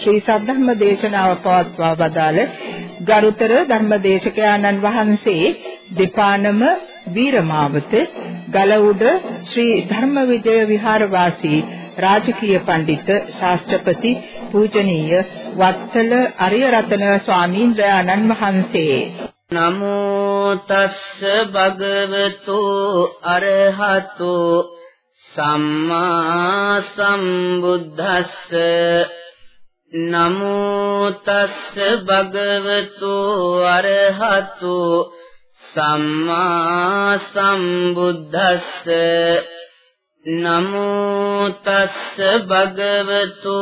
ශ්‍රී සද්ධර්ම දේශනාව පවත්වා වදාළ ගරුතර ධර්මදේශකයාණන් වහන්සේ දෙපානම වීරමාවත ගලඋඩ ශ්‍රී ධර්මවිජය විහාරවාසී රාජකීය පඬිත ශාස්ත්‍රපති පූජනීය වත්තල අරියරතන ස්වාමීන්ද්‍රයාණන් වහන්සේ. නමෝ තස්ස භගවතු අරහතු සම්මා සම්බුද්දස්ස. නමෝ තස්ස භගවතු අරහතු සම්මා සම්බුද්දස්ස. නමෝ තස්ස භගවතු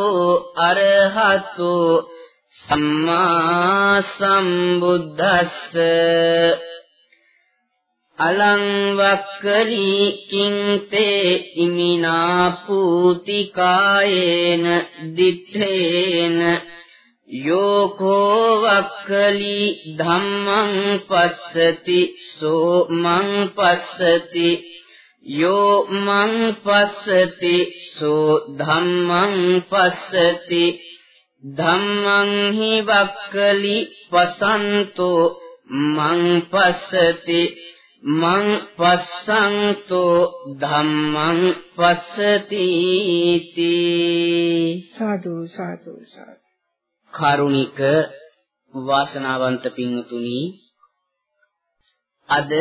අරහතු සම්මා සම්බුද්දස්ස. අලං වක්කරි කිංතේ ඉමිනා පූතිකායේන දිත්තේන. යෝකෝ වක්කලි ධම්මං පස්සති සෝ මං පස්සති යෝ මං පස්සති සෝ ධම්මං පස්සති. ධම්මං හි වක්කලි පසන්තෝ මං පස්සති. මං පස්සන්තෝ ධම්මං පස්සති සාදු සාදු සාදු. කරුණික වාසනාවන්ත පින්තුනි අද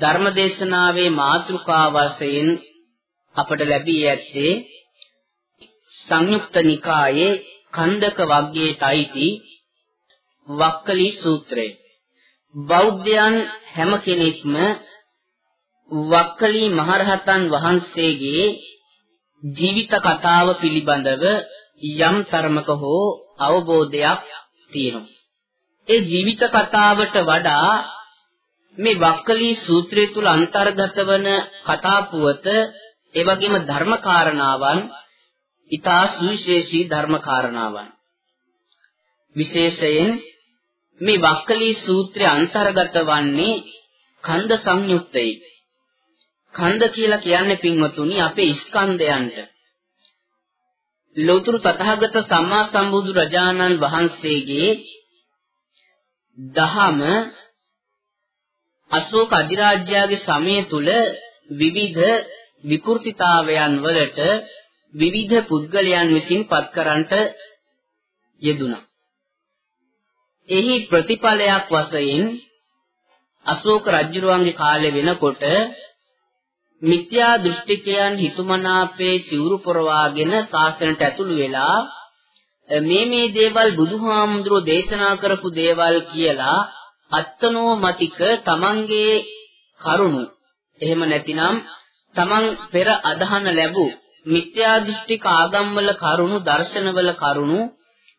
ධර්මදේශනාවේ මාතෘකා වශයෙන් අපට ලැබී ඇත්තේ සංයුක්ත නිකායේ කන්දක වග්ගයට අයිති වක්කලි සූත්‍රය බෞද්ධයන් හැම කෙනෙක්ම වක්කලි මහරහතන් වහන්සේගේ ජීවිත කතාව පිළිබඳව යම් තරමක හෝ අවබෝධයක් තියෙනවා. ඒ ජීවිත කතාවට වඩා මේ වක්කලි සූත්‍රය තුල අන්තර්ගත වන කතා පුවත ඒ වගේම ධර්ම කාරණාවන් ඊටා සුවිශේෂී ධර්ම කාරණාවන් විශේෂයෙන් මේ වක්කලි සූත්‍රය අන්තර්ගත වන්නේ කන්ද සංයුක්තයි. කන්ද කියලා කියන්නේ පින්වතුනි අපේ ස්කන්ධයන්ට. ලෝතුරු තථාගත සම්මා සම්බුදු රජාණන් වහන්සේගේ දහම අශෝක අධිරාජ්‍යයේ සමය තුල විවිධ විකෘතිතාවයන් වලට විවිධ පුද්ගලයන් විසින් පත්කරන්නට යෙදුණා. එහි ප්‍රතිඵලයක් වශයෙන් අශෝක රජුරුවන්ගේ කාලේ වෙනකොට මිත්‍යා දෘෂ්ටිකයන් හිතුමනාපේ සිවුරු පොරවාගෙන ශාසනයට ඇතුළු වෙලා මේ මේ දේවල් බුදුහාමුදුරෝ දේශනා කරපු දේවල් කියලා අත්නෝමතික තමන්ගේ කරුණු එහෙම නැතිනම් තමන් පෙර අදහන ලැබූ මිත්‍යා දෘෂ්ටික ආගම්වල කරුණු දර්ශනවල කරුණු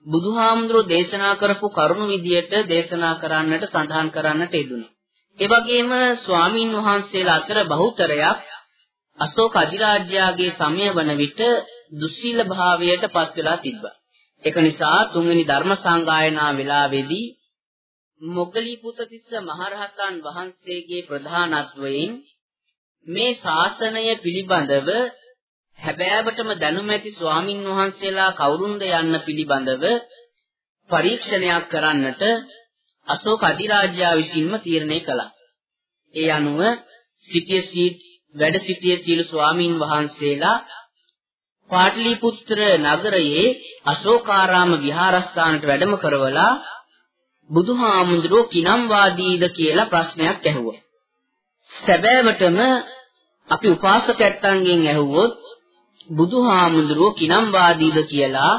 බුදුහාමුදුරෝ දේශනා කරපු කරුණු විදියට දේශනා කරන්නට සඳහන් කරන්නට යෙදුණා. ඒ වගේම ස්වාමින් වහන්සේලා අතර බහුතරයක් අශෝක අධිරාජ්‍යයාගේ සමය වන විට දුස්සීල භාවයට පත් වෙලා තිබ්බා. ඒක නිසා තුන්වෙනි ධර්ම සංගායනා වෙලාවේදී මොග්ගලීපුතතිස්ස මහරහතන් වහන්සේගේ ප්‍රධානත්වයෙන් මේ ශාසනය පිළිබඳව හැබෑවටම දැනුම ඇති ස්වාමින් වහන්සේලා කවුරුන්ද යන්න පිළිබඳව පරීක්ෂණයක් කරන්නට අශෝක අධිරාජ්‍යයා විසින්ම තීරණය කළා. ඒ අනුව සිටිය සීට් වැඩ සිටිය සීල ස්වාමින් වහන්සේලා පාටලිපුත්‍ර නගරයේ අශෝකාරාම විහාරස්ථානට වැඩම කරවලා බුදුහාමුදුරුවෝ කිනම් වාදීද කියලා ප්‍රශ්නයක් ඇහුවා. සැබෑවටම අපි උපාසකයන්ගෙන් ඇහුවොත් බුදුහාමුදුරුවෝ කිනම් වාදීද කියලා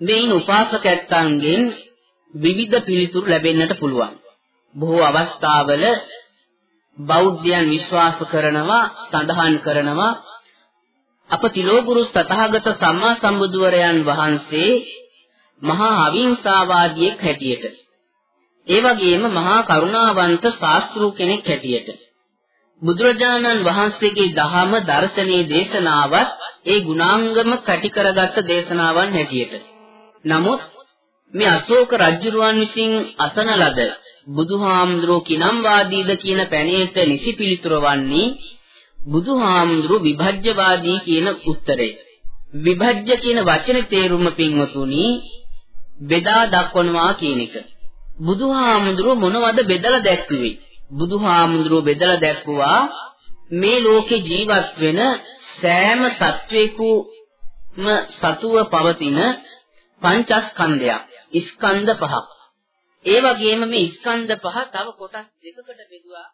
මේන් උපාසකයන්ගෙන් විවිධ පිළිතුරු ලැබෙන්නට පුළුවන්. බොහෝ අවස්ථාවල බෞද්ධයන් විශ්වාස කරනවා සඳහන් කරනවා අප තිලෝගුරු තථාගත සම්මා සම්බුදුවරයන් වහන්සේ මහා අවිංසාවාදියෙක් හැටියට ඒ වගේම මහා කරුණාවන්ත ශාස්ත්‍රූ කෙනෙක් හැටියට බුදුරජාණන් වහන්සේගේ දහම දර්ශනීය දේශනාවත් ඒ ගුණාංගම කැටි කරගත්ත දේශනාවන් හැටියට. නමුත් මේ අශෝක රජුරුවන් විසින් අසන ලද බුදුහාමුදුරෝ කිනම් වාදීද කියන පැනේට නිසි පිළිතුර වන්නේ බුදුහාමුදුරු විභජ්‍යවාදී කියන උත්තරය. විභජ්‍ය කියන වචනේ තේරුම පින්වතුනි බෙදා දක්වනවා කියන එක. බුදුහාමුදුරු මොනවද බෙදලා දැක්ුවේ? බුදුහාමුදුරුව බෙදලා දැක්වුවා මේ ලෝකේ ජීවත් වෙන සෑම සත්වෙකුම සතුව පවතින පංචස්කන්ධයක්. ස්කන්ධ පහක්. ඒ වගේම මේ ස්කන්ධ පහ තව කොටස් දෙකකට බෙදුවා.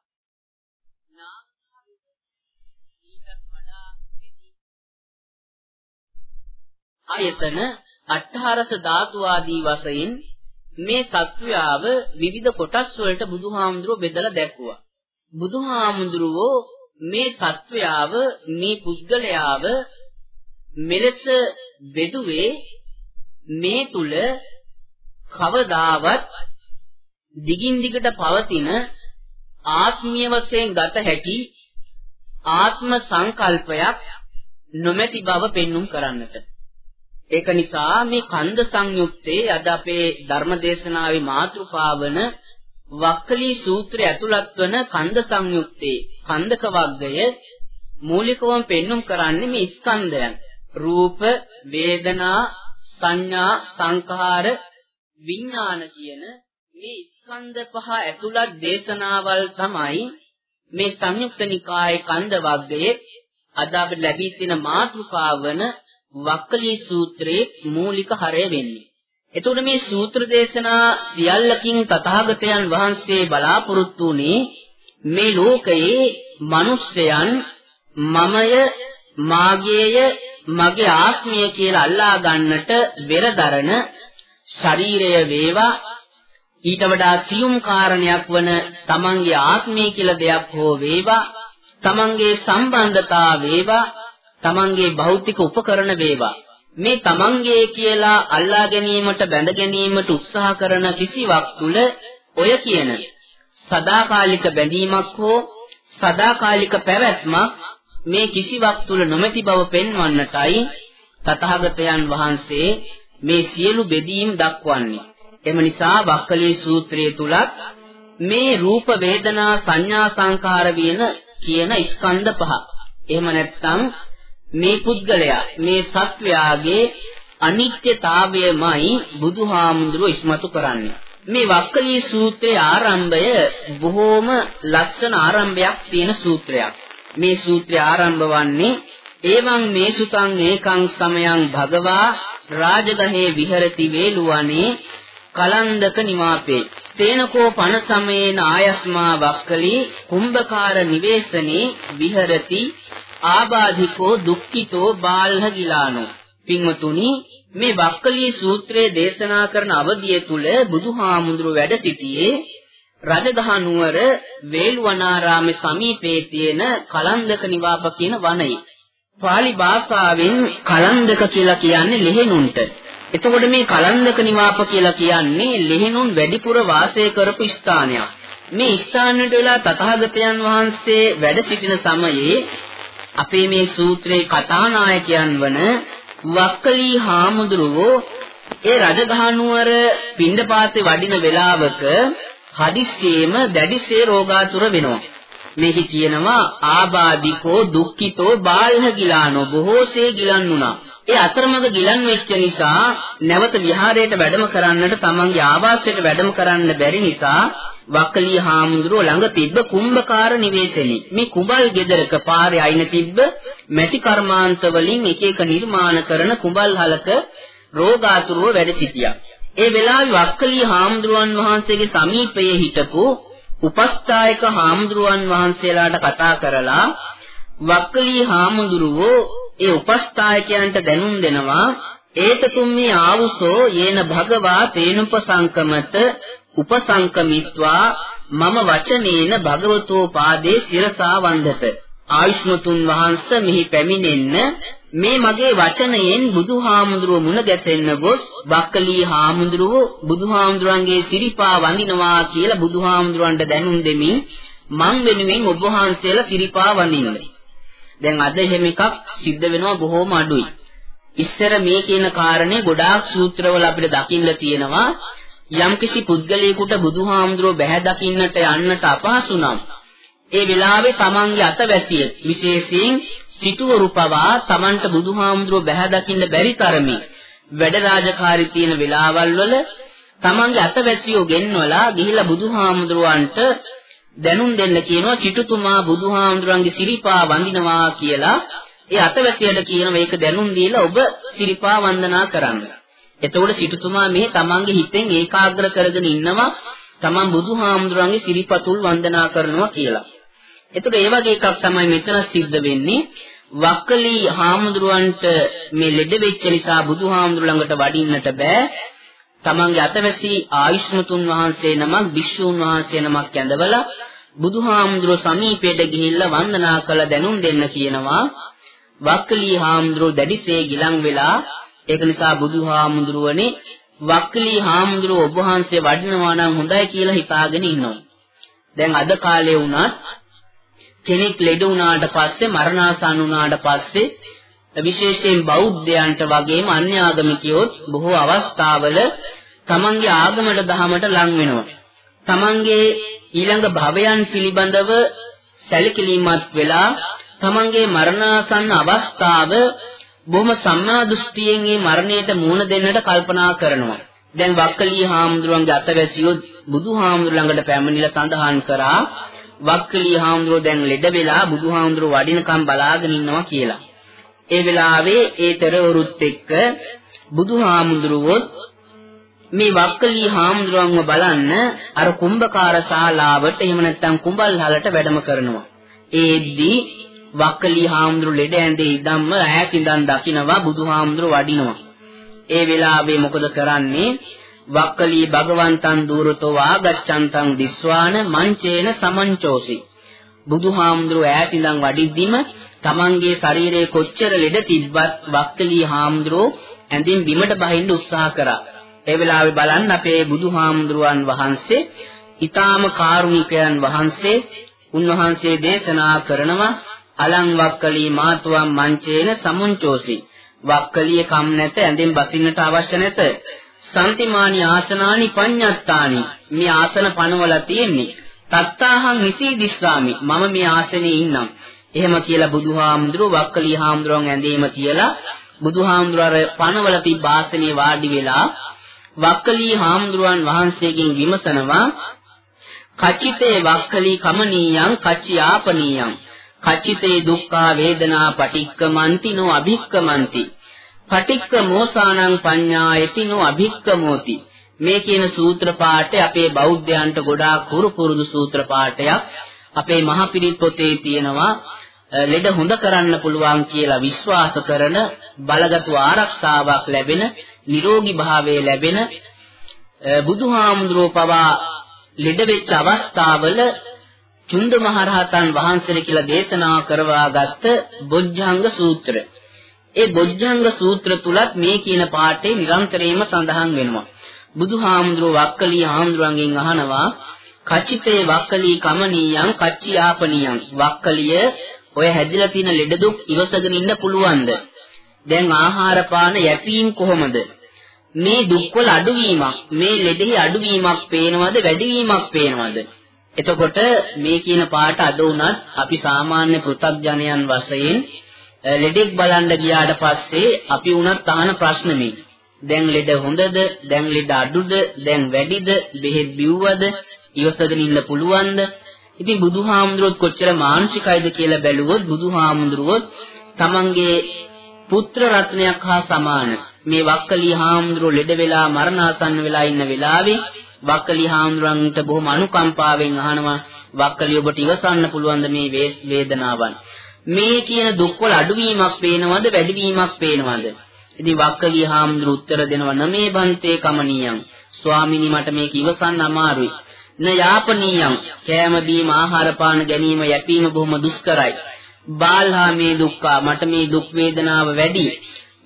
ආයතන අට්ඨාරස ධාතු ආදී වශයෙන් මේ සත්වයාව විවිධ කොටස් වලට බුදුහාමුදුරුව බෙදලා දැක්වුවා. බුදුහාමුදුරුවෝ මේ සත්වයාව මේ පුද්ගලයාව මෙලෙස බෙදුවේ මේ තුල කවදාවත් දිගින් දිගට පවතින ආත්මීය වශයෙන් ගත හැකි ආත්ම සංකල්පයක් නොමැති බව පෙන්눔 කරන්නට ඒක නිසා මේ කන්ද සංයුත්තේ අද අපේ ධර්මදේශනාවේ මාතෘකාවන වක්කලී සූත්‍රය ඇතුළත් වන කන්ද සංයුත්තේ කන්දක වර්ගය මූලිකවම පෙන්눔 කරන්නේ මේ ස්කන්ධයන්. රූප වේදනා සංඥා සංඛාර විඥාන කියන මේ ස්කන්ධ පහ ඇතුළත් දේශනාවල් තමයි මේ සංයුක්ත නිකායේ කන්ද වර්ගයේ අද අපිට ලැබී තියෙන මාතෘකාවන වක්කලී සූත්‍රයේ මූලික හරය වෙන්නේ. එතකොට මේ සූත්‍ර දේශනා සියල්ලකින් තථාගතයන් වහන්සේ බලාපොරොත්තු වුණේ මේ ලෝකයේ මිනිස්යන් මමය මාගේය මගේ ආත්මය කියලා අල්ලා ගන්නට වෙරදරන ශරීරය වේවා. ඊට වඩා සියුම් කාරණයක් වන තමන්ගේ ආත්මය කියලා දෙයක් හෝ වේවා. තමන්ගේ සම්බන්ධතා වේවා. තමන්ගේ භෞතික උපකරණ වේවා මේ තමන්ගේ කියලා අල්ලා ගැනීමට බැඳ ගැනීමට උත්සාහ කරන කිසිවක් තුල ඔය කියන සදාකාලික බැඳීමක් හෝ සදාකාලික පැවැත්මක් මේ කිසිවක් තුල නොමැති බව පෙන්වන්නටයි තථාගතයන් වහන්සේ මේ සියලු බෙදීම් දක්වන්නේ. එම නිසා වක්කලී සූත්‍රයේ තුලත් මේ රූප වේදනා සංඥා සංකාර වින කියන ස්කන්ධ පහ. එහෙම නැත්නම් මේ පුද්ගලයා මේ සත්වයාගේ අනිත්‍යතාවයමයි බුදුහාමුදුරුව ඉස්මතු කරන්නේ. මේ වක්කලී සූත්‍රයේ ආරම්භය බොහෝම ලස්සන ආරම්භයක් තියෙන සූත්‍රයක්. මේ සූත්‍රය ආරම්භ වන්නේ එවං මේ සුතං ඒකං සමයං භගවා රාජගහේ විහෙරති වේලුවනේ කලන්දක නිවාපේ තේනකෝ පන සමේන ආයස්මා වක්කලී කුම්භකාර නිවේසනේ විහෙරති ආබාධිකෝ දුක්ඛිතෝ බාල්හ ගිලානෝ පින්වතුනි මේ වක්කලී සූත්‍රයේ දේශනා කරන අවධිය තුල බුදුහාමුදුරුව වැඩ සිටියේ රජගහ නුවර වේළුවනාරාමේ සමීපයේ තියෙන කලන්දක නිවාප කියන වනයේ. පාලි භාෂාවෙන් කලන්දක කියලා කියන්නේ ලෙහෙනුන්ට. එතකොට මේ කලන්දක නිවාප කියලා කියන්නේ ලෙහෙනුන් වැඩිපුර වාසය කරපු ස්ථානයක්. මේ ස්ථානයට වෙලා තථාගතයන් වහන්සේ වැඩ සිටින සමයේ අපේ මේ සූත්‍රයේ කතානායකයන් වන වක්කලී හාමුදුරුවෝ ඒ රජගහනුවර පින්ඩපාතේ වඩින වෙලාවක හදිස්සියෙම දැඩිසේ රෝගාතුර වෙනවා. මේකේ කියනවා ආබාධිකෝ දුක්ඛිතෝ බාල්හ ගිලානෝ බොහෝසේ ගිලන්ුණා. ඒ අතරමඟ ගිලන් වෙච්ච නිසා නැවත විහාරයට වැඩම කරන්නට තමන්ගේ ආවාසයට වැඩම කරන්න බැරි නිසා වක්කලී හාමුදුරුව ළඟ තිබ්බ කුම්භකාර නිවේශනි. මේ කුඹල් ගෙදරක පාරේ අයින තිබ්බ මැටි කර්මාන්ත වලින් එක එක නිර්මාණ කරන කුඹල් හලක රෝගාතුරුව වැඩ සිටියා. ඒ වෙලාවේ වක්කලී හාමුදුරුවන් වහන්සේගේ සමීපයේ හිටපු උපස්ථායක හාමුදුරුවන් වහන්සේලාට කතා කරලා වක්කලී හාමුදුරුවෝ ඒ උපස්ථායකයන්ට දැනුම් දෙනවා ඒතතුම් මේ ආවුසෝ යේන භගවා තේනුපසංකමත උපසංකමිත්වා මම වචනේන භගවතෝ පාදේ සිරසා වන්දත ආයුෂ්මතුන් වහන්සේ මෙහි පැමිණෙන්න මේ මගේ වචනයෙන් බුදුහාමුදුරුව මුණ ගැසෙන්න ගොස් බක්කලී හාමුදුරුව බුදුහාමුදුරන්ගේ සිරිපා වඳිනවා කියලා බුදුහාමුදුරන්ට දැනුම් දෙමින් මං වෙනුවෙන් ඔබ වහන්සේලා සිරිපා වඳින්න. දැන් අද එහෙම එකක් සිද්ධ වෙනවා බොහොම අඩුයි. ඉස්සර මේ කියන කාරණේ ගොඩාක් සූත්‍රවල අපිට දකින්න තියෙනවා යම්කිසි පුද්ගලයෙකුට බුදුහාමුදුරුව බැහැ දකින්නට යන්නට අපහසු නම් ඒ වෙලාවේ තමන්ගේ අතවැසිය විශේෂයෙන් සිටුවරු පවා තමන්ට බුදුහාමුදුරුව බැහැ දකින්න බැරි තරමේ වැඩ රාජකාරී තියෙන වෙලාවල් වල තමන්ගේ අතවැසියෝ ගෙන්වලා ගිහිලා බුදුහාමුදුරුවන්ට දැනුම් දෙන්න කියනවා සිටුතුමා බුදුහාමුදුරන්ගේ සිරිපා වඳිනවා කියලා ඒ අතවැසියට කියනවා මේක දැනුම් දීලා ඔබ සිරිපා වන්දනා කරන්න. එතකොට සිටුතුමා මේ තමන්ගේ හිතෙන් ඒකාග්‍ර කරගෙන ඉන්නවා තමන් බුදුහාමුදුරන්ගේ සිරිපතුල් වන්දනා කරනවා කියලා. එතකොට ඒ වගේ එකක් තමයි මෙතන සිද්ධ වෙන්නේ. වක්කලි හාමුදුරුවන්ට මේ ලෙඩ වෙච්ච නිසා බුදුහාමුදුර ළඟට වඩින්නට බෑ. තමන්ගේ අතවැසි ආයුෂ්මතුන් වහන්සේ නමක් භික්ෂූන් වහන්සේ නමක් ඇඳවලා බුදුහාමුදුරුව සමීපයට ගිහිල්ලා වන්දනා කළ දැනුම් දෙන්න කියනවා. වක්කලි හාමුදුරුව දැඩිසේ ගිලන් වෙලා ඒක නිසා බුදුහාමුදුරුවනේ වක්කලි හාමුදුරුව ඔබ වහන්සේ වඩිනවා නම් හොඳයි කියලා හිතාගෙන ඉන්නවා. දැන් අද කාලේ වුණත් කෙනෙක් ලෙඩ වුණාට පස්සේ මරණාසන්න වුණාට පස්සේ විශේෂයෙන් බෞද්ධයන්ට වගේම අන්‍ය ආගමිකයොත් බොහෝ අවස්ථාවල තමන්ගේ ආගමට දහමට ලං වෙනවා. තමන්ගේ ඊළඟ භවයන් පිළිබඳව සැලකිලිමත් වෙලා තමන්ගේ මරණාසන්න අවස්ථාව බොහොම සම්මා දෘෂ්ටියෙන් මේ මරණයට මුහුණ දෙන්නට කල්පනා කරනවා. දැන් වක්කලී හාමුදුරුවන්ගේ අතවැසියෝ බුදුහාමුදුර ළඟට පැමිණිලා සඳහන් කරා වක්කලී හාමුදුරුවෝ දැන් ලෙඩ වෙලා බුදුහාමුදුරුවෝ වඩිනකම් බලාගෙන ඉන්නවා කියලා. ඒ වෙලාවේ ඒ තෙරවරුත් එක්ක බුදුහාමුදුරුවෝ මේ වක්කලී හාමුදුරුවන්ව බලන්න අර කුම්භකාර ශාලාවට එහෙම නැත්නම් කුඹල්හලට වැඩම කරනවා. ඒද්දී වක්කලී හාමුදුරු ලෙඩ ඇඳේ ඉදම්ම ඈත ඉඳන් දකිනවා බුදුහාමුදුරු වඩිනවා. ඒ වෙලාවේ මොකද කරන්නේ? වක්කලී භගවන්තං දූරතෝ ආගච්ඡන්තං දිස්වාන මංචේන සමංචෝසි. බුදුහාමුදුරු ඈත ඉඳන් වඩිද්දිම තමන්ගේ ශරීරයේ කොච්චර ලෙඩ තිබ්බත් වක්කලී හාමුදුරුවෝ ඇඳින් බිමට බහින්න උත්සාහ කරා. ඒ වෙලාවේ බලන්න අපේ බුදුහාමුදුරුවන් වහන්සේ ඊ타ම කාරුණිකයන් වහන්සේ උන්වහන්සේ දේශනා කරනවා අලං වක්කලී මාතුවම් මංචේන සමුංචෝසි. වක්කලිය කම් නැත ඇඳෙන් බසින්නට අවශ්‍ය නැත. සම්තිමානි ආසනානි පඤ්ඤත්තානි. මේ ආසන පනවලා තියෙන්නේ. තත්තාහං නිසීදිස්සාමි මම මේ ආසනේ ඉන්නම්. එහෙම කියලා බුදුහාමුදුරුව වක්කලී හාමුදුරුවන් ඇඳීම කියලා බුදුහාමුදුරුවෝ අර පනවල තිබ්බ ආසනේ වාඩි වෙලා වක්කලී හාමුදුරුවන් වහන්සේගෙන් විමසනවා කචිතේ වක්කලී කමනීයං කච්චි ආපනීයං. කචිතේ දුක්ඛා වේදනා පටික්කමන්ති නෝ අභික්කමන්ති. පටික්ක මෝසානං පඤ්ඤායති නෝ අභික්කමෝති. මේ කියන සූත්‍ර පාඨය අපේ බෞද්ධයන්ට ගොඩාක් කුරු පුරුදු සූත්‍ර පාඨයක්. අපේ මහපිරිත් පොතේ තියෙනවා ලෙඩ හොඳ කරන්න පුළුවන් කියලා විශ්වාස කරන බලගතු ආරක්ෂාවක් ලැබෙන නිරෝගී භාවය ලැබෙන බුදුහාමුදුරුව පවා ලෙඩ වෙච්ච අවස්ථාවල චුන්ද මහරහතන් වහන්සේ කියලා දේශනා කරවාගත්ත බොජ්ජංග සූත්‍රය. ඒ බොජ්ජංග සූත්‍ර තුලත් මේ කියන පාඩේ නිරන්තරයෙන්ම සඳහන් වෙනවා. බුදුහාමුදුරුව වක්කලී හාමුදුරන්ගෙන් අහනවා කචිතේ වක්කලී කමනීයං කච්චියාපනීයං වක්කලිය ඔය හැදිලා තියෙන ලෙඩ දුක් ඉවසගෙන ඉන්න පුළුවන්ද? දැන් ආහාර පාන යැපීම් කොහොමද? මේ දුක්වල අඩුවීමක් මේ ලෙඩෙහි අඩුවීමක් පේනවද වැඩිවීමක් පේනවද? එතකොට මේ කියන පාට අද වුණත් අපි සාමාන්‍ය පෘථග්ජනයන් වශයෙන් ලෙඩෙක් බලන්න ගියාට පස්සේ අපි වුණත් අහන ප්‍රශ්න මේ. දැන් ලෙඩ හොඳද? දැන් ලෙඩ අඩුද? දැන් වැඩිද? බෙහෙත් බිව්වද? ඉවසගෙන ඉන්න පුළුවන්ද? ඉතින් බුදුහාමුදුරුවෝ කොච්චර මානසිකයිද කියලා බැලුවොත් බුදුහාමුදුරුවෝ තමන්ගේ පුත්‍ර රත්නයක් හා සමාන මේ වක්කලී හාමුදුරුවෝ ලෙඩ වෙලා මරණාසන්න වෙලා ඉන්න වෙලාවේ වක්කලි හාමුදුරන්ට බොහොම අනුකම්පාවෙන් අහනවා වක්කලි ඔබට ඉවසන්න පුළුවන්ද මේ වේදනාවන්? මේ කියන දුක්වල අඩුවීමක් පේනවද වැඩිවීමක් පේනවද? ඉතින් වක්කලි හාමුදුරු උත්තර දෙනවා නමේ බන්තේ කමනියං. ස්වාමිනී මට මේක ඉවසන්න අමාරුයි. න යාපනීයං. කෑම බීම ආහාර පාන ගැනීම යැපීම බොහොම දුෂ්කරයි. බාල්හා මේ දුක්ඛ. මට මේ දුක් වේදනාව වැඩි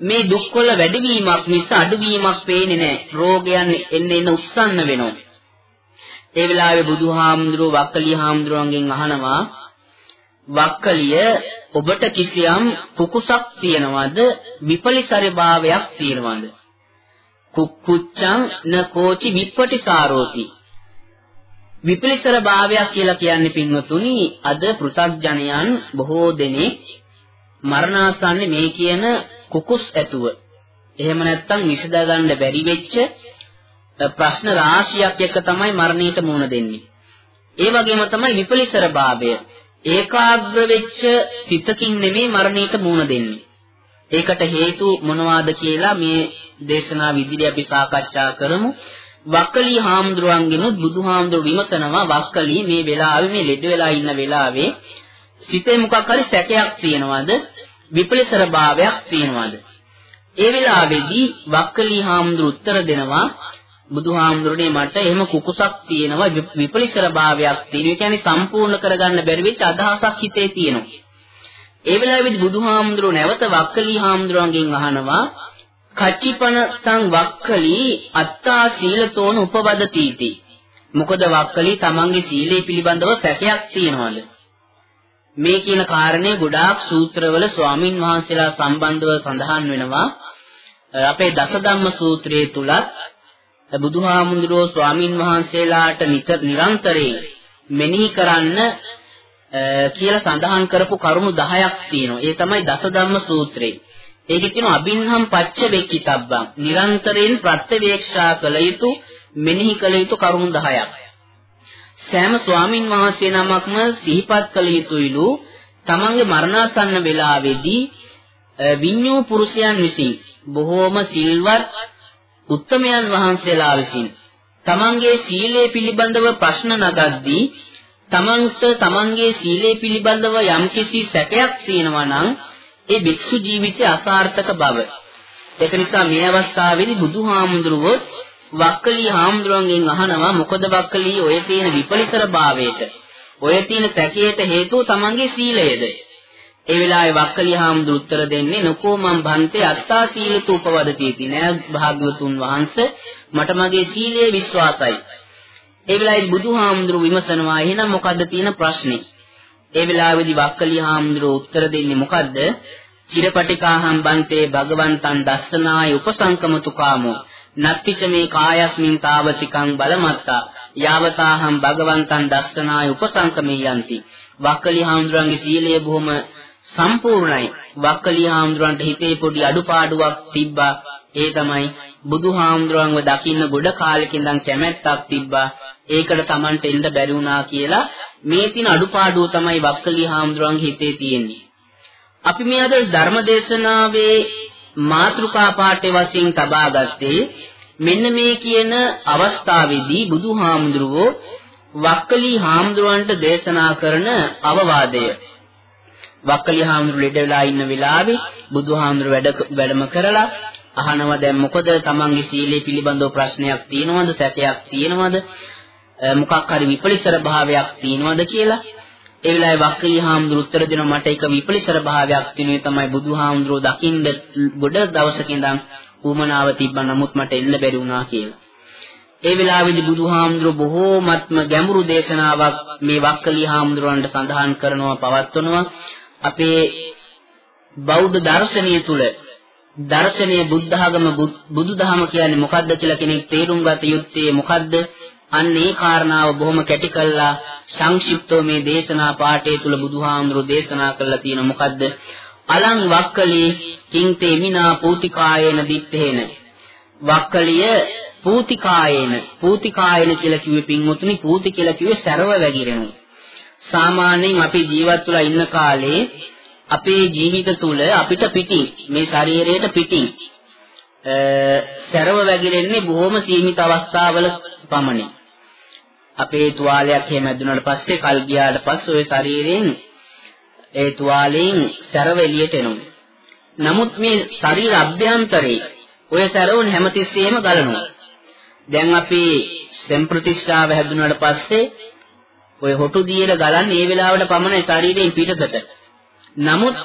මේ දුක්වල වැඩිවීමක් මිස අඩුවීමක් පේන්නේ නැහැ. රෝගයන් එන්න එන්න උස්සන්න වෙනවා. ඒ වෙලාවේ බුදුහාමුදුරුව වක්කලි හාමුදුරුවන්ගෙන් අහනවා වක්කලිය ඔබට කිසියම් කුකුසක් තියනවද විපලිසරි භාවයක් තියනවද කුක්කුච්ඡං න කෝචි විප්පටිසාරෝති විපලිසර භාවයක් කියලා කියන්නේ පින්වතුනි අද පෘථග්ජනයන් බොහෝ දෙනෙක් මරණාසන්නේ මේ කියන කුකුස් ඇතුව එහෙම නැත්නම් විසඳා ගන්න බැරි වෙච්ච ප්‍රශ්න රාශියක් එක තමයි මරණයට මුහුණ දෙන්නේ. ඒ වගේම තමයි විපලිසර භාවය. ඒකාග්‍ර වෙච්ච සිතකින් නෙමෙයි මරණයට මුහුණ දෙන්නේ. ඒකට හේතු මොනවාද කියලා මේ දේශනා විදිහට අපි සාකච්ඡා කරමු. වක්කලි හාමුදුරුවන්ගෙනුත් බුදුහාමුදුරු විමසනවා වක්කලි මේ වෙලාවේ මේ ලෙඩ වෙලා ඉන්න වෙලාවේ සිතේ මොකක් හරි සැකයක් තියෙනවද විපලිසර භාවයක් තියෙනවද ඒ වෙලාවේදී වක්කලි හාමුදුරු උත්තර දෙනවා බුදුහාමුදුරනේ මට එහෙම කුකුසක් තියෙනවා විපලිසර භාවයක් තියෙනවා. ඒ කියන්නේ සම්පූර්ණ කරගන්න බැරි වෙච්ච අදහසක් හිතේ තියෙනවා. ඒ වෙලාවේදී බුදුහාමුදුරුව නැවත වක්කලි හාමුදුරුවන්ගෙන් අහනවා කච්චිපනතං වක්කලි අත්තා සීලතෝන උපවදතිති. මොකද වක්කලි තමන්ගේ සීලය පිළිබඳව සැකයක් තියෙනවද? මේ කියන කාරණේ ගොඩාක් සූත්‍රවල ස්වාමින් වහන්සේලා සම්බන්ධව සඳහන් වෙනවා. අපේ දසධම්ම සූත්‍රයේ තුලත් බුදුහාමුදුරුවෝ ස්වාමින් වහන්සේලාට නිරන්තරයෙන් මෙනෙහි කරන්න කියලා සඳහන් කරපු කරුණු 10ක් තියෙනවා. ඒ තමයි දසධම්ම සූත්‍රය. ඒකේ තියෙනවා අබින්හම් පච්ච වෙක්කිතබ්බං. නිරන්තරයෙන් ප්‍රත්‍යවේක්ෂා කළ යුතු මෙනෙහි කළ යුතු කරුණු 10ක්. සෑම ස්වාමින් වහන්සේ නමක්ම සිහිපත් කළ යුතුයිලු තමන්ගේ මරණාසන්න වේලාවේදී විඤ්ඤෝ පුරුෂයන් විසින් බොහෝම සිල්වත් උත්තමයන් වහන්සේලා විසින් තමන්ගේ සීලය පිළිබඳව ප්‍රශ්න නගද්දී තමන්ට තමන්ගේ සීලය පිළිබඳව යම්කිසි සැකයක් තියෙනවා නම් ඒ භික්ෂු ජීවිතයේ අසාර්ථක බව. ඒක නිසා මේ අවස්ථාවේදී බුදුහාමුදුරුවෝ වක්කලී හාමුදුරුවන්ගෙන් අහනවා මොකද වක්කලී ඔය තියෙන විපලිතර භාවයට ඔය තියෙන සැකයට හේතුව තමන්ගේ සීලයද? ඒ වෙලාවේ වක්කලී හාමුදුරු උත්තර දෙන්නේ නකෝ මම් භන්තේ අත්තා සීලතු උපවදතිති නෑ භාග්‍යවතුන් වහන්සේ මට මගේ සීලය විශ්වාසයි. ඒ වෙලාවේ බුදුහාමුදුරු විමසනවා එහෙනම් මොකද්ද තියෙන ප්‍රශ්නේ? ඒ වෙලාවේදී වක්කලී හාමුදුරු උත්තර දෙන්නේ මොකද්ද? චිරපටිකාහම් බන්තේ භගවන්තං දස්සනාය උපසංකමතු කාමෝ නත්තිච මේ කායස්මින් තාවතිකං බලමත්තා යාවතාහම් භගවන්තං දස්සනාය උපසංකමේ යන්ති වක්කලි හාමුදුරන්ගේ සීලය බොහොම සම්පූර්ණයි. වක්කලි හාමුදුරන්ට හිතේ පොඩි අඩුපාඩුවක් තිබ්බා. ඒ තමයි බුදුහාමුදුරන්ව දකින්න ගොඩ කාලෙක ඉඳන් කැමැත්තක් තිබ්බා. ඒකට Tamanට එන්න බැරි වුණා කියලා මේ තින අඩුපාඩුව තමයි වක්කලි හාමුදුරන්ගේ හිතේ තියෙන්නේ. අපි මේ අද ධර්මදේශනාවේ මාතෘකා පාඨය වශයෙන් තබා ගත්තේ මෙන්න මේ කියන අවස්ථාවේදී බුදුහාමුදුරුවෝ වක්කලි හාමුදුරන්ට දේශනා කරන අවවාදය. වක්කලි හාමුදුරු ලෙඩ වෙලා ඉන්න වෙලාවේ බුදුහාමුදුරු වැඩ වැඩම කරලා අහනවා දැන් මොකද තමන්ගේ සීලය පිළිබඳව ප්‍රශ්නයක් තියෙනවද සැකයක් තියෙනවද මොකක් හරි විපලිසර භාවයක් තියෙනවද කියලා ඒ වෙලාවේ වක්කලි හාමුදුරු උත්තර දෙනවා මට එක විපලිසර භාවයක් තියෙනුනේ තමයි බුදුහාමුදුරුව දකින්න ගොඩ දවසක ඉඳන් ඌමනාව තිබ්බා. නමුත් මට එන්න බැරි වුණා කියලා. ඒ වෙලාවේදී බුදුහාමුදුරුව බොහෝමත්ම ගැඹුරු දේශනාවක් මේ වක්කලි හාමුදුරුවන්ට සඳහන් කරනවා පවත්වනවා. අපේ බෞද්ධ දර්ශනීය තුල දර්ශනීය බුද්ධඝම බුදුදහම කියන්නේ මොකද්ද කියලා කෙනෙක් තේරුම් ගත යුත්තේ මොකද්ද? අන්න ඒ කාරණාව බොහොම කැටි කළා සංක්ෂිප්තව මේ දේශනා පාඩේ තුල බුදුහාමුදුරෝ දේශනා කළා තියෙන මොකද්ද? අලං වක්කලී කිංතේ මිනා පූතිකායේන දිත්තේන වක්කලිය පූතිකායේන පූතිකායේන කියලා කිව්වේ පින්වතුනි පූති කියලා කිව්වේ සරව වැగిරෙනවා සාමාන්‍යයෙන් අපි ජීවත් වෙලා ඉන්න කාලේ අපේ ජීවිත තුල අපිට පිටින් මේ ශරීරයට පිටින් සැරව වැగిරෙන්නේ බොහොම සීමිත අවස්ථාවල පමණි. අපේ තුවාලයක් එහෙම ඇදුනට පස්සේ කල් ගියාට පස්සේ ওই ශරීරයෙන් ඒ තුවාලයෙන් සැරව එළියට එනවා. නමුත් මේ ශරීර අභ්‍යන්තරේ ඔය සැරවුන් හැමතිස්සෙම ගලනවා. දැන් අපි සෙම්ප්‍රතිශ්‍රාව හැදුනට පස්සේ ඔය හොටු දීලා ගලන්නේ ඒ වෙලාවට පමණයි ශරීරයෙන් පිටතට. නමුත්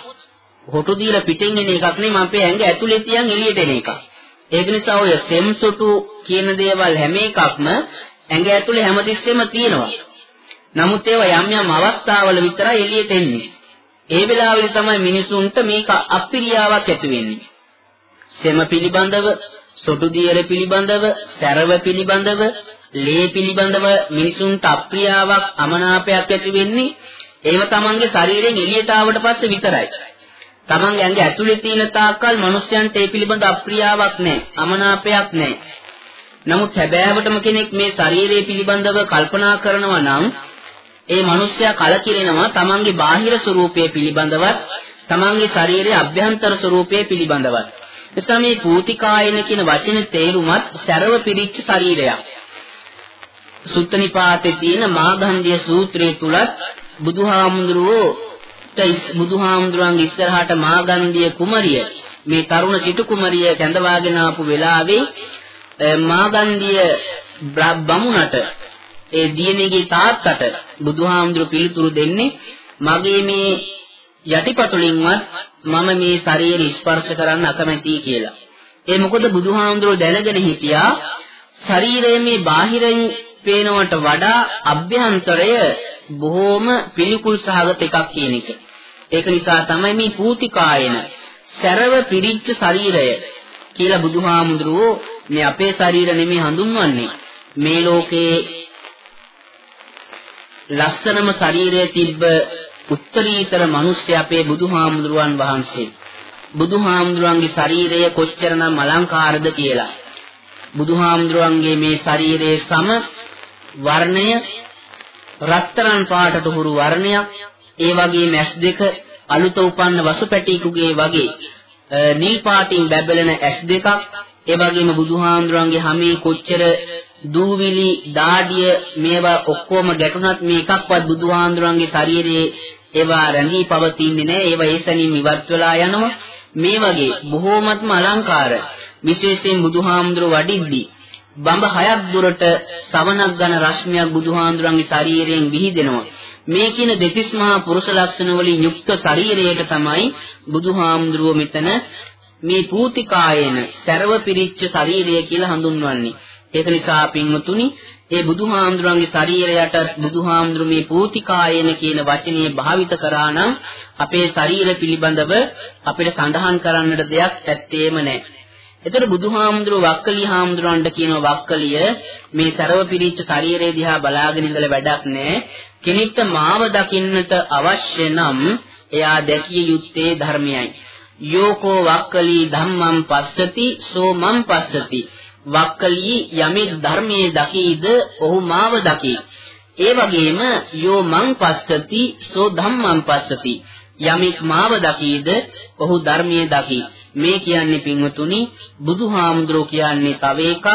හොටු දීලා පිටින් එන එකක් නෙමෙයි මම අපේ ඇඟ ඇතුලේ තියන් එළියට එන එකක්. ඒක නිසා ඔය සෙම්සොටු කියන දේවල් හැම එකක්ම ඇඟ ඇතුලේ හැමතිස්සෙම තියෙනවා. නමුත් ඒවා යම් යම් අවස්ථාවල විතරයි එළියට එන්නේ. ඒ වෙලාවෙදි තමයි මිනිසුන්ට මේක අප්‍රියාවක් ඇති වෙන්නේ. සෙම පිළිබඳව, සොටු දියර පිළිබඳව, සැරව පිළිබඳව, ලේ පිළිබඳව මිනිසුන්ට අප්‍රියාවක්, අමනාපයක් ඇති වෙන්නේ ඒව තමන්ගේ ශරීරයෙන් එළියට ආවට පස්සේ විතරයි. තමන්ගේ ඇඟ ඇතුලේ තියෙන තාක්කල් මිනිස්යන්ට ඒ පිළිබඳ අප්‍රියාවක් නැහැ, අමනාපයක් නැහැ. නමුත් හැබෑවටම කෙනෙක් මේ ශරීරය පිළිබඳව කල්පනා කරනවා නම් ඒ මිනිස්යා කලකිරෙනවා තමන්ගේ බාහිර ස්වરૂපය පිළිබඳවත් තමන්ගේ ශරීරයේ අභ්‍යන්තර ස්වરૂපය පිළිබඳවත්. එතන මේ පූතිකායන කියන වචනේ තේරුමත් සරව පිරිච්ච ශරීරයක්. සුත්තනිපාතේ තියෙන මාගන්ධිය සූත්‍රයේ තුලත් බුදුහාමුදුරුවෝ බුදුහාමුදුරන්ගේ ඉස්සරහට මාගන්ධිය කුමරිය මේ තරුණ සිටු කුමරිය කැඳවාගෙන ආපු වෙලාවේ මාගන්ධිය බමුණට ඒ දියණියගේ තාත්තට බුදුහාමුදුරු පිළිතුරු දෙන්නේ මගේ මේ යටිපතුලින්වත් මම මේ ශරීරය ස්පර්ශ කරන්න අකමැතියි කියලා. ඒ මොකද බුදුහාමුදුරුවෝ දැනගෙන හිටියා ශරීරයේ මේ බාහිරින් පේනවට වඩා අභ්‍යන්තරය බොහෝම පිළිකුල් සහගත එකක් කියන එක. ඒක නිසා තමයි මේ පූතිකායන සරව පිරිච්ච ශරීරය කියලා බුදුහාමුදුරුවෝ මේ අපේ ශරීර නෙමෙයි හඳුන්වන්නේ. මේ ලෝකේ ලස්සනම ශරීරය තිබ්බ උත්තරීතර මිනිස්සු අපේ බුදුහාමුදුරුවන් වහන්සේ. බුදුහාමුදුරන්ගේ ශරීරය කොච්චරනම් අලංකාරද කියලා. බුදුහාමුදුරන්ගේ මේ ශරීරයේ සම වර්ණය රත්තරන් පාටට හුරු වර්ණයක් ඒ වගේ මැස් දෙක අලුත උපන්න වසුපැටියෙකුගේ වගේ නිල් පාටින් බැබලෙන ඇස් දෙකක් ඒ වගේම බුදුහාමුදුරන්ගේ හැමේ කොච්චර දූවිලි දාඩිය මේවා ඔක්කොම ගැටුණත් මේකක්වත් බුදුහාමුදුරන්ගේ ශරීරයේ ඒවා රැඳී පවතින්නේ නැහැ ඒවා ඒසනින් ඉවත් වෙලා යනවා මේ වගේ බොහෝමත්ම අලංකාර විශේෂයෙන් බුදුහාමුදුර වඩිද්දී බඹ හයක් දුරට සවනක් ගන රශ්මියක් බුදුහාඳුරන්ගේ ශරීරයෙන් විහිදෙනවා. මේ කියන දෙතිස් මහා පුරුෂ ලක්ෂණ වලින් යුක්ත ශරීරයට තමයි බුදුහාමුදුරුව මෙතන මේ පූතිකායන සරව පිරිච්ච ශරීරය කියලා හඳුන්වන්නේ. ඒක නිසා පින්වතුනි ඒ බුදුහාමුදුරන්ගේ ශරීරයට බුදුහාමුදුරු මේ පූතිකායන කියන වචනේ භාවිත කරා නම් අපේ ශරීර පිළිබඳව අපිට සඳහන් කරන්නට දෙයක් ඇත්තේම නැහැ. එතකොට බුදුහාමුදුරුව වක්කලි හාමුදුරන්ට කියන වක්කලිය මේ ਸਰව පිරිච්ච ශරීරය දිහා බලාගෙන ඉඳලා වැඩක් නැහැ. කෙනෙක්ට මාව දකින්නට අවශ්‍ය නම් එයා දැකිය යුත්තේ ධර්මයයි. යෝකෝ වක්කලි ධම්මං පස්සති සෝ මං පස්සති. වක්කලි යමෙක් ධර්මයේ දකීද ඔහු මාව දකී. ඒ වගේම යෝ මං පස්සති සෝ ධම්මං පස්සති. යමෙක් මාව දකීද ඔහු ධර්මයේ දකී. මේ කියන්නේ පින්වතුනි බුදුහාමුදුරෝ කියන්නේ තව එකක්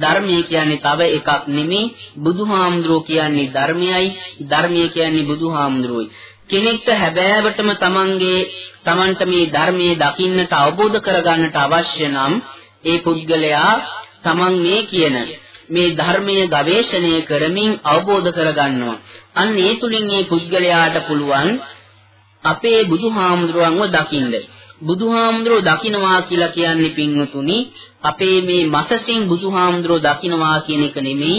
ධර්මය කියන්නේ තව එකක් නෙමේ බුදුහාමුදුරෝ කියන්නේ ධර්මයයි ධර්මය කියන්නේ බුදුහාමුදුරෝයි කෙනෙක්ට හැබෑවටම තමන්ගේ තමන්ට මේ ධර්මයේ දකින්නට අවබෝධ කරගන්නට අවශ්‍ය නම් ඒ පුද්ගලයා තමන් මේ කියන මේ ධර්මයේ ගවේෂණය කරමින් අවබෝධ කරගන්නවා. අන්න ඒ තුලින් මේ පුද්ගලයාට පුළුවන් අපේ බුදුහාමුදුරුවන්ව දකින්න. බුදුහාමුදුරෝ දකින්නවා කියලා කියන්නේ පින්වතුනි අපේ මේ මසසින් බුදුහාමුදුරෝ දකින්නවා කියන එක නෙමෙයි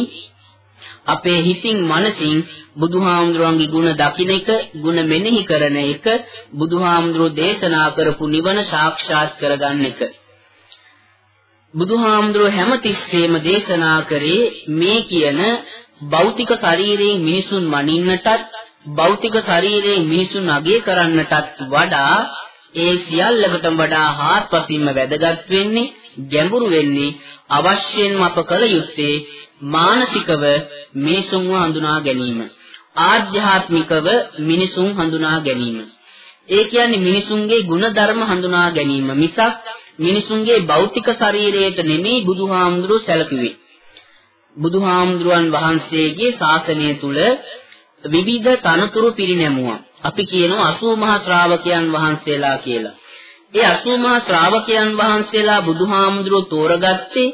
අපේ හිතින් මනසින් බුදුහාමුදුරන්ගේ ගුණ දකින්න එක ගුණ මෙනෙහි කරන එක බුදුහාමුදුරෝ දේශනා කරපු නිවන සාක්ෂාත් කරගන්න එක. බුදුහාමුදුරෝ හැමතිස්සෙම දේශනා කරේ මේ කියන භෞතික ශරීරයෙන් මිනිසුන් මනින්නටත් භෞතික ශරීරයෙන් මිනිසුන් අගය කරන්නටත් වඩා ඒ සියල්ලකටම වඩා හාත්පසින්ම වැදගත් වෙන්නේ ගැඹුරු වෙන්නේ අවශ්‍යයෙන්ම අප කළ යුත්තේ මානසිකව මිනිසුන්ව හඳුනා ගැනීම. ආධ්‍යාත්මිකව මිනිසුන් හඳුනා ගැනීම. ඒ කියන්නේ මිනිසුන්ගේ ගුණධර්ම හඳුනා ගැනීම මිසක් මිනිසුන්ගේ භෞතික ශරීරයට නෙමෙයි බුදුහාමුදුරුවෝ සැලකුවේ. බුදුහාමුදුරුවන් වහන්සේගේ ශාසනය තුල විවිධ තනතුරු පිරිනැමුවා. අපි කියනවා 80 මහා ශ්‍රාවකයන් වහන්සේලා කියලා. ඒ 80 මහා ශ්‍රාවකයන් වහන්සේලා බුදුහාමුදුරුවෝ තෝරගත්තේ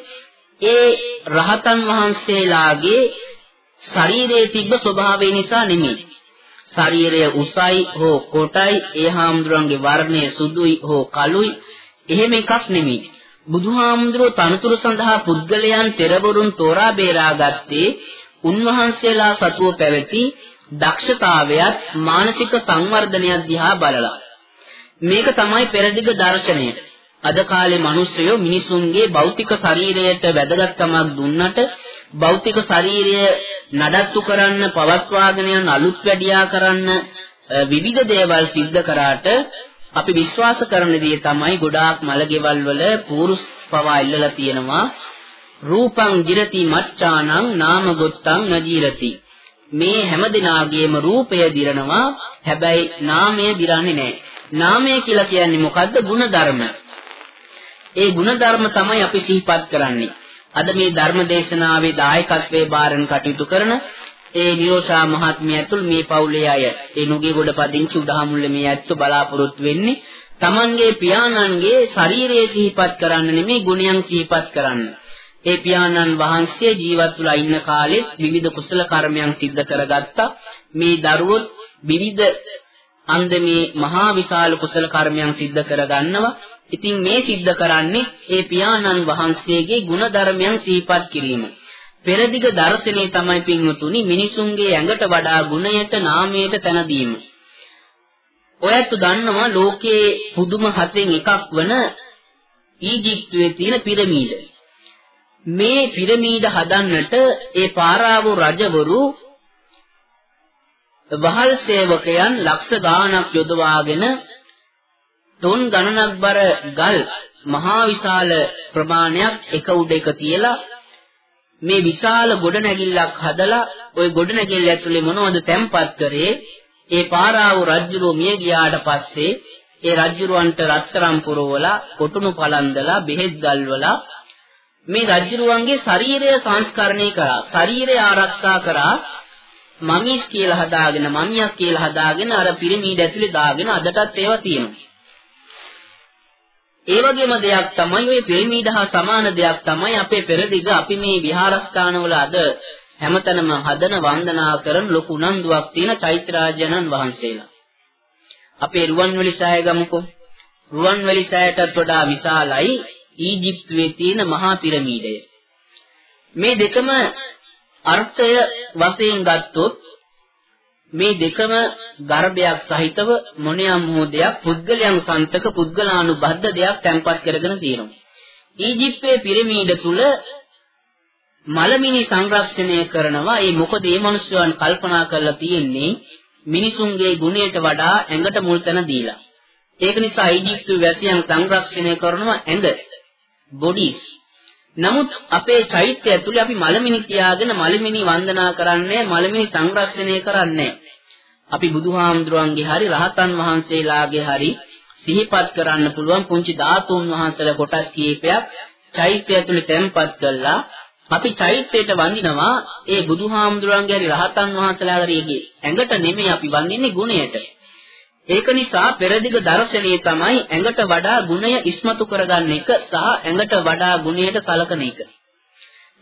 ඒ රහතන් වහන්සේලාගේ ශරීරයේ තිබ්බ ස්වභාවය නිසා නෙමෙයි. ශරීරය උසයි හෝ කොටයි ඒ හාමුදුරන්ගේ වර්ණය සුදුයි හෝ කළුයි එහෙම එකක් නෙමෙයි. බුදුහාමුදුරුවෝ තනතුරු සඳහා පුද්ගලයන් තෙරවරුන් තෝරා බේරාගත්තේ උන්වහන්සේලා සතුව පැවති දක්ෂතාවයත් මානසික සංවර්ධනයක් දිහා බලලා. මේක තමයි පෙරදිග දර්ශනය. අද කාලේ මිනිස්සුયો මිනිසුන්ගේ භෞතික ශරීරයට වැදගත්කමක් දුන්නට භෞතික ශරීරය නඩත්තු කරන්න පවත්වාගෙන යන අලුත් වැඩියා කරන්න විවිධ දේවල් සිද්ධ කරාට අපි විශ්වාස කරන දේ තමයි ගොඩාක් මලගෙවල් වල පුරුස් පවා ඉල්ලලා තියෙනවා. රූපං ජිරති මච්ඡානං නාම ගොත්තං නජීරති. මේ හැම දිනාගේම රූපය දිරනවා. හැබැයි නාමය දිරන්නේ නැහැ. නාමය කියලා කියන්නේ මොකද්ද? ಗುಣ ධර්ම. ඒ ಗುಣ ධර්ම තමයි අපි සිහිපත් කරන්නේ. අද මේ ධර්ම දේශනාවේ දායකත්වයේ බාරෙන් කටයුතු කරන ඒ නිරෝෂා මහත්මිය ඇතුළු මේ පවුලේ අය ඒ නුගේගොඩ පදිංචි උදාහමුල්ල මේ ඇත්තෝ බලාපොරොත්තු වෙන්නේ තමන්ගේ පියාණන්ගේ ශරීරයේ සිහිපත් කරන්න නෙමෙයි ගුණයන් සිහිපත් කරන්න. ඒ පියාණන් වහන්සේ ජීවත් වෙලා ඉන්න කාලෙත් විවිධ කුසල කර්මයන් සිද්ධ කරගත්තා. මේ දරුවොත් විවිධ අන්දමේ මහා විශාල කුසල කර්මයන් සිද්ධ කරගන්නවා. ඉතින් මේ සිද්ධ කරන්නේ ඒ පියාණන් වහන්සේගේ ගුණ ධර්මයන් සිහිපත් කිරීමයි. පෙරදිග දර්ශනයේ තමයි පින්වතුනි මිනිසුන්ගේ ඇඟට වඩා ගුණයට නාමයට තැන දීම. ඔයත් දන්නවා ලෝකයේ පුදුම හතෙන් එකක් වන ඊජිප්තුවේ තියෙන පිරමීඩ. මේ පිරමීඩ හදන්නට ඒ පාරාවෝ රජවරු වහල් සේවකයන් ලක්ෂ ගාණක් යොදවාගෙන ටොන් ගණනක් බර ගල් මහා විශාල ප්‍රමාණයක් එක උඩ එක තියලා මේ විශාල ගොඩනැගිල්ලක් හදලා ওই ගොඩනැගිල්ල ඇතුලේ මොනවද තැම්පත් කරේ? ඒ පාරාව රජුරෝ මිය ගියාට පස්සේ ඒ රජුරවන්ට රත්තරම් පුරවලා කොටුණු පලන්දලා බෙහෙත් ගල්වලා මේ රජුරුවන්ගේ ශරීරය සංස්කරණය කරා ශරීරය ආරක්ෂා කරා. මමිස් කියලා හදාගෙන මමියක් කියලා හදාගෙන අර පිරමීඩ ඇතුලේ දාගෙන අදටත් ඒවා තියෙනවා ඒ වගේම දෙයක් තමයි ওই පිරමීඩ හා සමාන දෙයක් තමයි අපේ පෙරදිග අපි මේ විහාරස්ථානවල අද හැමතැනම හදන වන්දනා කරන ලොකු උනන්දුවක් තියෙන චෛත්‍යරාජයන්න් වහන්සේලා. අපේ රුවන්වැලි සෑය ගමුකෝ. රුවන්වැලි සෑයටත් වඩා විශාලයි ඊජිප්තුවේ තියෙන මහා පිරමීඩය. මේ දෙකම අර්ථය වශයෙන් ගත්තොත් මේ දෙකම ගර්භයක් සහිතව මොනියම් මොහොතයක් පුද්ගලයන් සන්තක පුද්ගලානුබද්ධ දෙයක් තැන්පත් කරගෙන තියෙනවා. ඊජිප්තයේ පිරමීඩ තුල මලමිනි සංරක්ෂණය කරනවා. ඒ මොකද මේ මිනිස්යන් කල්පනා කරලා තියෙන්නේ මිනිසුන්ගේ ගුණයට වඩා ඇඟට මුල් තැන දීලා. ඒක නිසා ඊජිප්තුවේ වැසියන් සංරක්ෂණය කරනවා ඇඟ බොඩිස් නමුත් අපේ චෛත්‍ය ඇතුලේ අපි මලමිනි තියාගෙන මලමිනි වන්දනා කරන්නේ මලමිනි සංරක්ෂණය කරන්නේ. අපි බුදුහාමුදුරන්ගේ හරි රහතන් වහන්සේලාගේ හරි සිහිපත් කරන්න පුළුවන් පුංචි ධාතුන් වහන්සේලා කොටස් කීපයක් චෛත්‍ය ඇතුලේ තැන්පත් කළා. අපි චෛත්‍යයට වඳිනවා ඒ බුදුහාමුදුරන්ගේ හරි රහතන් වහන්සේලාගේ ඇඟට නෙමෙයි අපි වඳින්නේ ගුණයට. ඒක නිසා පෙරදිග දර්ශනයේ තමයි ඇඟට වඩා ගුණය ඉස්මතු කරගන්න එක සහ ඇඟට වඩා ගුණයට සලකන එක.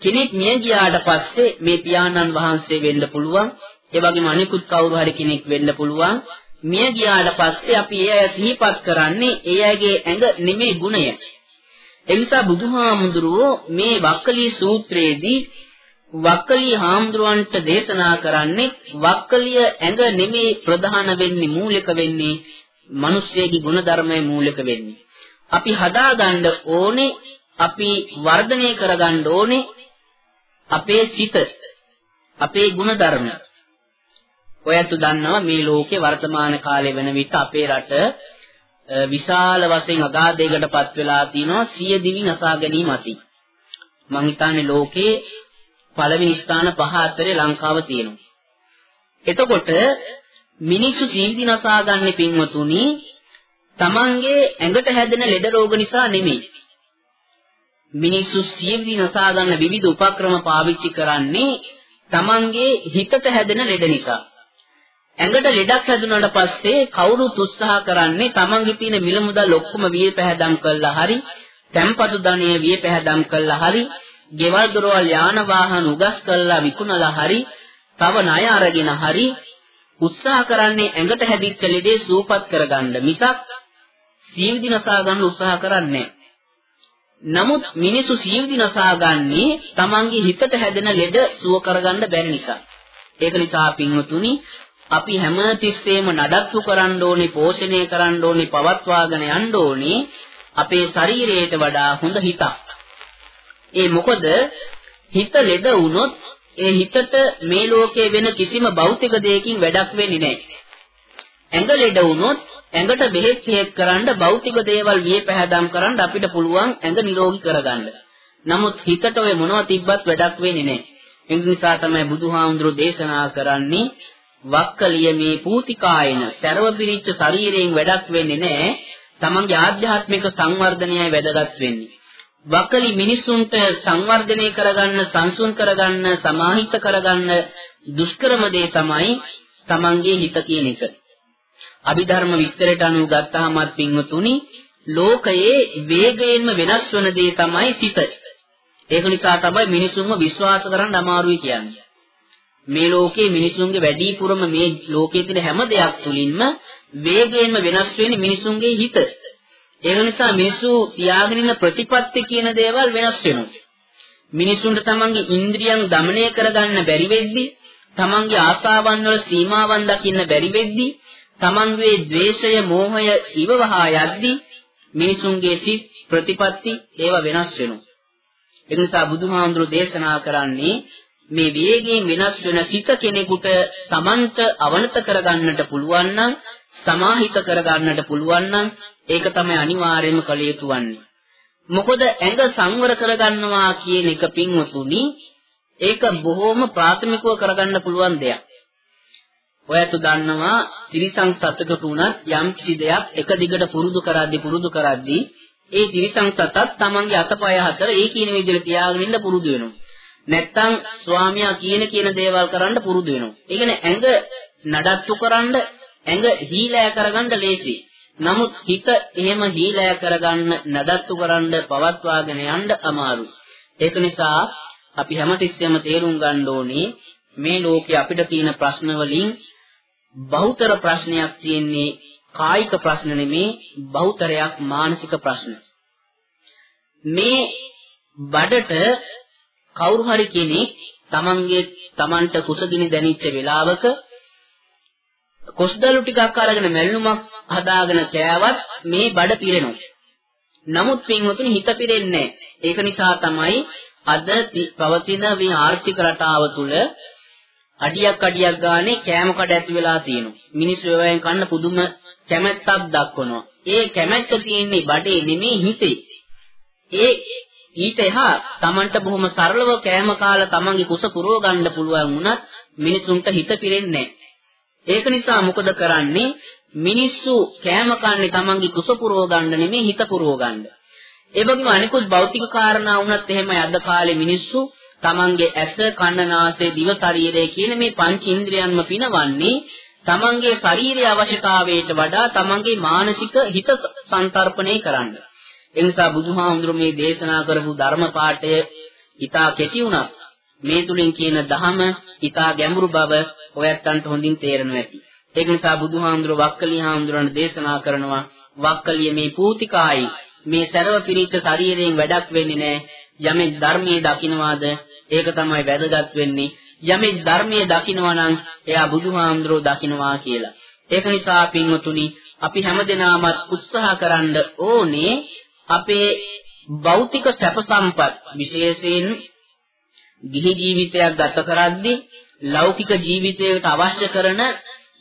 කෙනෙක් මිය ගියාට පස්සේ මේ පියාණන් වහන්සේ වෙන්න පුළුවන්, ඒ වගේම අනිකුත් කවුරු හරි කෙනෙක් වෙන්න පුළුවන්. මිය ගියාට පස්සේ අපි ඒ අය සිහිපත් කරන්නේ ඒ අයගේ ඇඟ නෙමෙයි ගුණය. එනිසා බුදුහාමුදුරුවෝ මේ වක්කලී සූත්‍රයේදී වක්කලී හාමුදුරුවන්ට දේශනා කරන්නේ වක්කලිය ඇඟ නෙමේ ප්‍රධාන වෙන්නේ මූලික වෙන්නේ මිනිස්සෙගේ ගුණධර්මයේ මූලික වෙන්නේ. අපි හදාගන්න ඕනේ අපි වර්ධනය කරගන්න ඕනේ අපේ සිත අපේ ගුණධර්ම. ඔයත් දන්නවා මේ ලෝකේ වර්තමාන කාලේ වෙන විට අපේ රට විශාල වශයෙන් අගාධයකටපත් වෙලා තිනවා සිය දිවි නසා ගැනීම ඇති. මං හිතන්නේ ලෝකේ පළවෙනි ස්ථාන පහ අතරේ ලංකාව තියෙනවා. එතකොට මිනිස්සු ජීවිත නසා ගන්න පින්වතුනි තමන්ගේ ඇඟට හැදෙන ලෙඩ රෝග නිසා නෙමෙයි. මිනිස්සු ජීවිත නසා ගන්න විවිධ උපක්‍රම පාවිච්චි කරන්නේ තමන්ගේ හිතට හැදෙන ලෙඩ නිසා. ඇඟට ලෙඩක් හැදුනට පස්සේ කවුරුත් උත්සාහ කරන්නේ තමන්ගේ තියෙන මිල මුදල් ඔක්කොම විය පැහැදම් කළා හරි, තැම්පතු ධනය විය පැහැදම් කළා හරි ගෙවල් දොරවල් යාන වාහන උගස් කරලා විකුණලා හරි තව ණය අරගෙන හරි උත්සාහ කරන්නේ ඇඟට හැදිච්ච ලෙඩේ සූපත් කරගන්න මිසක් සීවිදි නසා ගන්න උත්සාහ කරන්නේ නමුත් මිනිසු සීවිදි නසාගන්නේ තමන්ගේ හිතට හැදෙන ලෙඩ සුව කරගන්න බැරි නිසා. ඒක නිසා පින්වතුනි අපි හැම තිස්සෙම නඩත්තු කරන්න ඕනේ, පෝෂණය කරන්න ඕනේ, පවත්වාගෙන යන්න ඕනේ අපේ ශරීරයට වඩා හොඳ හිතක්. ඒ මොකද හිත ලෙඩ වුණොත් ඒ හිතට මේ ලෝකයේ වෙන කිසිම භෞතික දෙයකින් වැඩක් වෙන්නේ නැහැ. ඇඟ ලෙඩ වුණොත් ඇඟට බෙහෙත් හේත් කරන්න භෞතික දේවල් විය පැහැදම් කරන්න අපිට පුළුවන් ඇඟ නිරෝගී කරගන්න. නමුත් හිතට ඔය මොනව තිබ්බත් වැඩක් වෙන්නේ නැහැ. ඒ නිසා තමයි බුදුහාමුදුරෝ දේශනා කරන්නේ වක්කලිය මේ පූතිකායන සරව පිරිච්ච ශරීරයෙන් වැඩක් වෙන්නේ නැහැ. තමන්ගේ ආධ්‍යාත්මික සංවර්ධනයයි වැදගත් වෙන්නේ. වකලි මිනිසුන්ට සංවර්ධනය කරගන්න, සංසුන් කරගන්න, සමාහිත කරගන්න දුෂ්කරම දේ තමයි තමන්ගේ හිත කියන එක. අභිධර්ම විස්තරයට අනුව ගත්තාමත් පින්වතුනි ලෝකයේ වේගයෙන්ම වෙනස් වන දේ තමයි සිත. ඒක නිසා තමයි මිනිසුන්ව විශ්වාස කරන්න අමාරුයි කියන්නේ. මේ ලෝකයේ මිනිසුන්ගේ වැඩිපුරම මේ ලෝකයේ තියෙන හැම දෙයක් තුලින්ම වේගයෙන්ම වෙනස් වෙන්නේ මිනිසුන්ගේ හිත. ඒක නිසා මිනිස්සු තියාගෙන ඉන්න ප්‍රතිපත්ති කියන දේවල් වෙනස් වෙනවා. මිනිසුන්ට තමන්ගේ ඉන්ද්‍රියන් দমনය කරගන්න බැරි වෙද්දී, තමන්ගේ ආසාවන් වල සීමාවන් දකින්න බැරි වෙද්දී, තමන්ගේ ද්වේෂය, මෝහය ඉවවහා යද්දී මිනිසුන්ගේ සිත් ප්‍රතිපත්ති ඒවා වෙනස් වෙනවා. ඒ නිසා බුදුහාඳුරු දේශනා කරන්නේ මේ වේගයෙන් වෙනස් වෙන සිත කෙනෙකුට තමන්ට අවනත කරගන්නට පුළුවන් නම් සමාහිත කරගන්නට පුළුවන් නම් ඒක තමයි අනිවාර්යයෙන්ම කළ යුතු වන්නේ. මොකද ඇඟ සංවර කරගන්නවා කියන එක පින්වතුනි ඒක බොහොම ප්‍රාථමිකව කරගන්න පුළුවන් දෙයක්. ඔයත් දන්නවා තිරිසං සතකට උනත් යම් කිසි දෙයක් එක දිගට පුරුදු කරද්දී පුරුදු කරද්දී ඒ තිරිසං සතත් තමන්ගේ අතපය හතර ඒ කියන විදිහට තියාගෙන ඉන්න පුරුදු වෙනවා. නැත්තම් ස්වාමියා කියන කියන දේවල් කරන්න පුරුදු වෙනවා. ඒ කියන්නේ ඇඟ නඩත්තු කරන්න ඇඟ හීලෑ කරගන්න ලේසි. නමුත් හිත එහෙම හීලෑ කරගන්න නඩත්තු කරන්න පවත්වාගෙන යන්න අමාරුයි. ඒක නිසා අපි හැමතිස්සෙම තේරුම් ගන්න ඕනේ මේ ලෝකේ අපිට තියෙන ප්‍රශ්න වලින් බහුතර ප්‍රශ්නයක් තියෙන්නේ කායික ප්‍රශ්න නෙමේ බහුතරයක් මානසික ප්‍රශ්න. මේ බඩට කවුරු හරි කෙනෙක් තමන්ගේ තමන්ට කුසගිනි දැනිච්ච වෙලාවක කොස්දලු ටිකක් අරගෙන මැල්ලුමක් හදාගෙන කෑවත් මේ බඩ පිරෙනවා. නමුත් පින්වතුනි හිත පිරෙන්නේ ඒක නිසා තමයි අද පවතින මේ ආර්ථික රටාව තුළ අඩියක් අඩියක් ගානේ කෑම කඩ ඇති වෙලා තියෙනවා. මිනිස්සු ඒවායින් කන්න පුදුම කැමැත්තක් දක්වනවා. ඒ කැමැත්ත තියෙන්නේ බඩේ නෙමෙයි හිතේ. ඒ ඊට එහා Tamanට බොහොම සරලව කෑම කාලා Tamanගේ කුස පුරව ගන්න පුළුවන් වුණත් මිනිසුන්ට හිත පිරෙන්නේ ඒක නිසා මොකද කරන්නේ මිනිස්සු කෑම කන්නේ Tamanගේ කුස පුරව ගන්න නෙමෙයි හිත පුරව ගන්න. ඒ වගේම අනිකුත් භෞතික කාරණා වුණත් එහෙමයි අද කාලේ මිනිස්සු තමන්ගේ ඇස කන නාසය දිව ශරීරය කියන මේ පංච ඉන්ද්‍රියන්ම පිනවන්නේ තමන්ගේ ශාරීරික අවශ්‍යතාවයට වඩා තමන්ගේ මානසික හිත සංතරපණය කරන්න. ඒ නිසා බුදුහාමුදුරුවෝ මේ දේශනා කරපු ධර්ම පාඨය ඊටා කෙටි වුණත් මේ තුලින් කියන ධහම ඊටා ගැඹුරු බව ඔයත්තන්ට හොඳින් තේරෙනවා ඇති. ඒක නිසා බුදුහාමුදුරුවෝ වක්කලි හාමුදුරන් දේශනා කරනවා වක්කලිය මේ පූතිකායි මේ සරව පිරිච්ච ශරීරයෙන් වැඩක් වෙන්නේ නැහැ. යමෙක් ධර්මයේ දකින්නවාද ඒක තමයි වැදගත් වෙන්නේ. යමෙක් ධර්මයේ දකින්නවා නම් එයා බුදුහාමුදුරුවෝ දකින්නවා කියලා. ඒක නිසා පින්වතුනි අපි හැමදෙනාම උත්සාහ කරන්න ඕනේ අපේ භෞතික සැප සම්පත් විශේෂයෙන් ගිහි ජීවිතයක් ගත කරද්දී ලෞකික ජීවිතයකට අවශ්‍ය කරන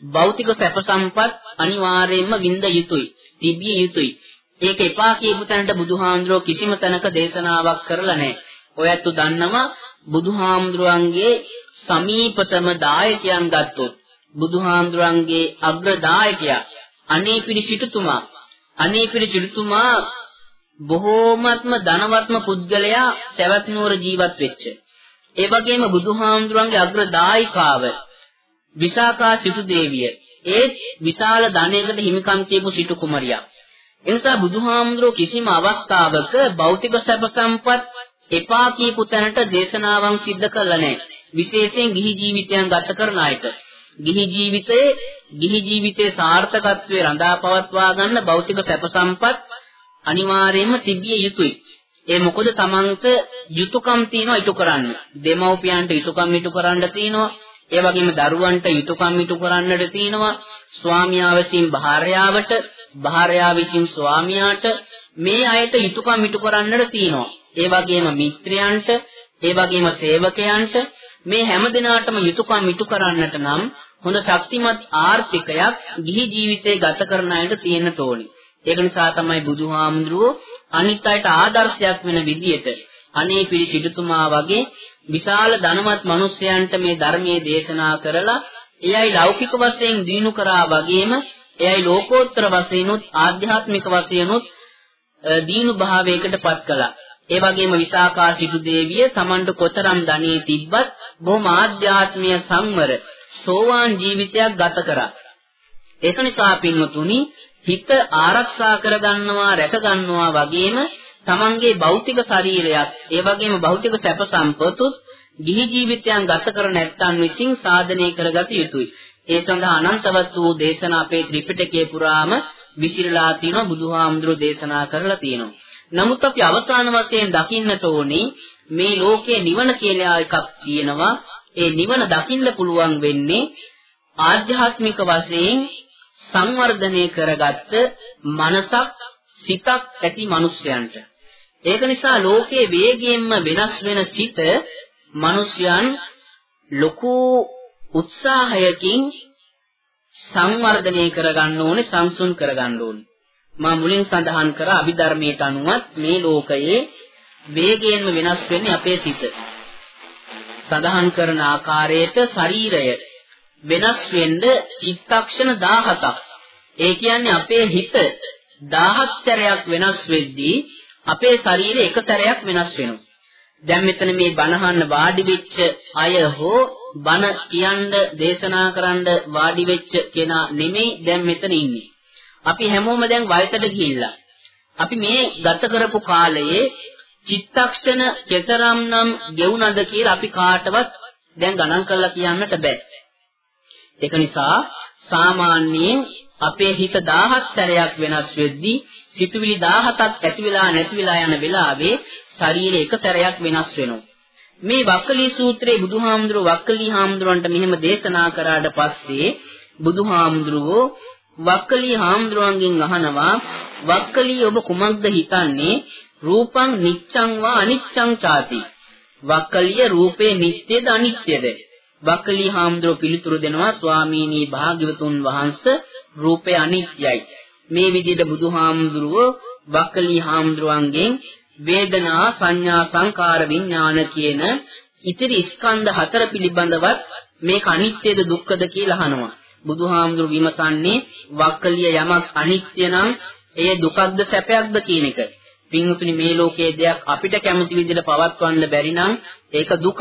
භෞතික සැප සම්පත් අනිවාර්යයෙන්ම විඳ යුතුයි තිබිය යුතුයි ඒක එපා කියපු තැනට බුදුහාමුදුරුවෝ කිසිම තැනක දේශනාවක් කරලා නැහැ ඔයත් දන්නවා බුදුහාමුදුරුවන්ගේ සමීපතම දායකයන් ගත්තොත් බුදුහාමුදුරන්ගේ අග්‍ර දායකයා අනේපිරි සිටුතුමා අනේපිරි සිටුතුමා බොහෝමත්ම ධනවත්ම පුද්ගලයා සවැත් නුවර ජීවත් වෙච්ච. ඒ වගේම බුදුහාමුදුරන්ගේ අග්‍ර දායිකාව විසාකා සිටු දේවිය ඒ විශාල ධනයකට හිමිකම් තියපු සිටු කුමරියක්. එනිසා බුදුහාමුදුරෝ කිසිම අවස්ථාවක භෞතික සැප සම්පත් එපා කියපු තැනට දේශනාවන් සිද්ධ කළා නැහැ. විශේෂයෙන් ගිහි ජීවිතයන් ගත කරන අයට. ගිහි ජීවිතයේ ගිහි ජීවිතයේ සාර්ථකත්වයේ රඳා පවත්වා ගන්න භෞතික සැප සම්පත් අනිවාර්යයෙන්ම තිබිය යුතුයි. ඒ මොකද තමන්ට යුතුයකම් තියෙනවා ඉටු කරන්න. දෙමව්පියන්ට යුතුයකම් ඉටු කරන්න තියෙනවා. ඒ වගේම දරුවන්ට යුතුයකම් ඉටු කරන්නට තියෙනවා. ස්වාමියා විසින් භාර්යාවට, භාර්යාව විසින් ස්වාමියාට මේ අයට යුතුයකම් ඉටු කරන්නට තියෙනවා. ඒ වගේම මිත්‍රයන්ට, ඒ වගේම සේවකයන්ට මේ හැම දිනාටම යුතුයකම් ඉටු කරන්නට නම් හොඳ ශක්තිමත් ආර්ථිකයක් ගිහි ජීවිතේ ගත කරන අයට තියෙන්න ඕනේ. ඒක නිසා තමයි බුදුහාමුදුරුවෝ අනිත් අයට ආදර්ශයක් වෙන විදියට අනේ පිළිසිටුතුමා වගේ විශාල ධනවත් මිනිසයන්ට මේ ධර්මයේ දේශනා කරලා එයයි ලෞකික වශයෙන් දිනු කරා වගේම එයයි ලෝකෝත්තර වශයෙන්ුත් ආධ්‍යාත්මික වශයෙන්ුත් දීනු භාවයකට පත් කළා. ඒ වගේම විසාකා සිටු දේවිය Tamanට කොතරම් ධනෙ තිබ්බත් බොහොම ආධ්‍යාත්මීය සංවර සෝවාන් ජීවිතයක් ගත කරා. ඒක නිසා පින්වතුනි හිත ආරක්ෂා කරගන්නවා රැකගන්නවා වගේම තමන්ගේ භෞතික ශරීරයත් ඒ වගේම භෞතික සැප සම්පතුත් ගිහි ජීවිතයන් ගත කර නැත්නම් විසින් සාධනය කරගත යුතුයි. ඒ සඳහා අනන්තවත් වූ දේශනා අපේ ත්‍රිපිටකයේ පුරාම විසිරලා තියෙනවා බුදුහාමුදුරෝ දේශනා කරලා තියෙනවා. නමුත් අපි අවසාන වශයෙන් දකින්නට ඕනේ මේ ලෝකයේ නිවන කියලා එකක් තියෙනවා. ඒ නිවන දකින්න පුළුවන් වෙන්නේ ආධ්‍යාත්මික වශයෙන් සංවර්ධනය කරගත්ත මනසක් සිතක් ඇති මිනිසයන්ට ඒක නිසා ලෝකයේ වේගයෙන්ම වෙනස් වෙන සිත මිනිසයන් ලොකු උත්සාහයකින් සංවර්ධනය කරගන්න ඕනේ සංසුන් කරගන්න ඕනේ. මා මුලින් සඳහන් කර අභිධර්මයට අනුවත් මේ ලෝකයේ වේගයෙන්ම වෙනස් වෙන්නේ අපේ සිත. සඳහන් කරන ආකාරයට ශරීරය. වෙනස් වෙන්න චිත්තක්ෂණ 17ක්. ඒ කියන්නේ අපේ හිත 17 සැරයක් වෙනස් වෙද්දී අපේ ශරීරය එක සැරයක් වෙනස් වෙනවා. දැන් මෙතන මේ බණහන්න වාඩි වෙච්ච අය හෝ බණ කියන්න දේශනා කරන්න වාඩි වෙච්ච කෙනා නෙමෙයි දැන් මෙතන ඉන්නේ. අපි හැමෝම දැන් වයසට ගිහිල්ලා. අපි මේ ගත කරපු කාලයේ චිත්තක්ෂණ කෙතරම්නම් ගෙවුනද කියලා අපි කාටවත් දැන් ගණන් කරලා කියන්නට බෑ. ඒක නිසා සාමාන්‍යයෙන් අපේ හිත 17 සැරයක් වෙනස් වෙද්දී සිතුවිලි 17ක් ඇති වෙලා නැති වෙලා යන වෙලාවේ ශරීරය එක සැරයක් වෙනස් වෙනවා. මේ වක්කලී සූත්‍රයේ බුදුහාමුදුරුව වක්කලී හාමුදුරන්ට මෙහෙම දේශනා කරාට පස්සේ බුදුහාමුදුරුවෝ වක්කලී හාමුදුරුවන්ගෙන් අහනවා වක්කලී ඔබ කුමක්ද හිතන්නේ? රූපං නිච්ඡං වා අනිච්ඡං ചാති. වක්කලිය රූපේ නිට්ටයද අනිත්‍යද වක්කලි හාමුදුරුවෝ පිළිතුරු දෙනවා ස්වාමීනි භාග්‍යවතුන් වහන්සේ රූපය අනිත්‍යයි. මේ විදිහට බුදුහාමුදුරුවෝ වක්කලි හාමුදුරුවන්ගෙන් වේදනා සංඥා සංකාර විඥාන කියන ඉතිරි ස්කන්ධ හතර පිළිබඳවත් මේක අනිත්‍යද දුක්ඛද කියලා අහනවා. බුදුහාමුදුරු විමසන්නේ වක්කලිය යමක් අනිත්‍ය නම් එය දුකක්ද සැපයක්ද කියන එක. පින්වතුනි මේ ලෝකයේ දෙයක් අපිට කැමති විදිහට පවත්වන්න බැරි නම් ඒක දුකක්.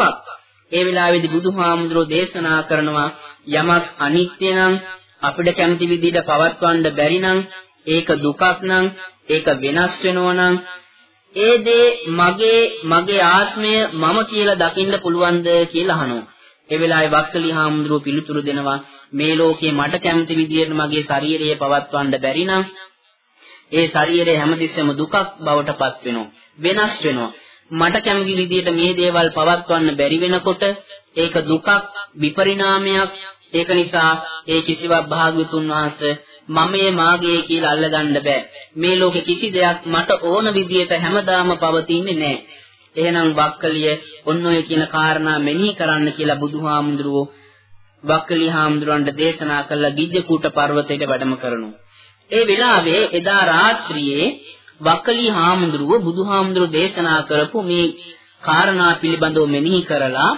ඒ වෙලාවේදී බුදුහාමුදුරෝ දේශනා කරනවා යමක් අනිත්‍ය නම් අපිට කැමති විදිහට පවත්වන්න බැරි නම් ඒක දුකක් නම් ඒක වෙනස් වෙනවා නම් ඒ දේ මගේ මගේ ආත්මය මම කියලා දකින්න පුළුවන්ද කියලා අහනවා. ඒ වෙලාවේ වක්කලි හාමුදුරුව පිළිතුරු දෙනවා මේ ලෝකේ මට කැමති විදිහට මගේ ශරීරය පවත්වන්න බැරි නම් ඒ ශරීරය හැමතිස්සෙම දුකක් බවට පත් වෙනවා වෙනස් වෙනවා මට කැමති විදිහට මේ දේවල් පවත්වන්න බැරි වෙනකොට ඒක දුකක් විපරිණාමයක්. ඒක නිසා ඒ කිසිවක් භාග්‍යතුන් වහන්සේ මමයේ මාගේ කියලා අල්ලගන්න බෑ. මේ ලෝකෙ කිසි දෙයක් මට ඕන විදිහට හැමදාම පවතින්නේ නෑ. එහෙනම් වක්කලිය ඔන්න ඔය කියන කාරණා මෙනෙහි කරන්න කියලා බුදුහාමුදුරුවෝ වක්කලි හාමුදුරන්ට දේශනා කළ ගිජ්ජකූට පර්වතයට වැඩම කරනවා. ඒ වෙලාවේ එදා රාත්‍රියේ වක්කලි හාමුදුරුව බුදුහාමුදුරුව දේශනා කරපු මේ කාරණා පිළිබඳව මෙනෙහි කරලා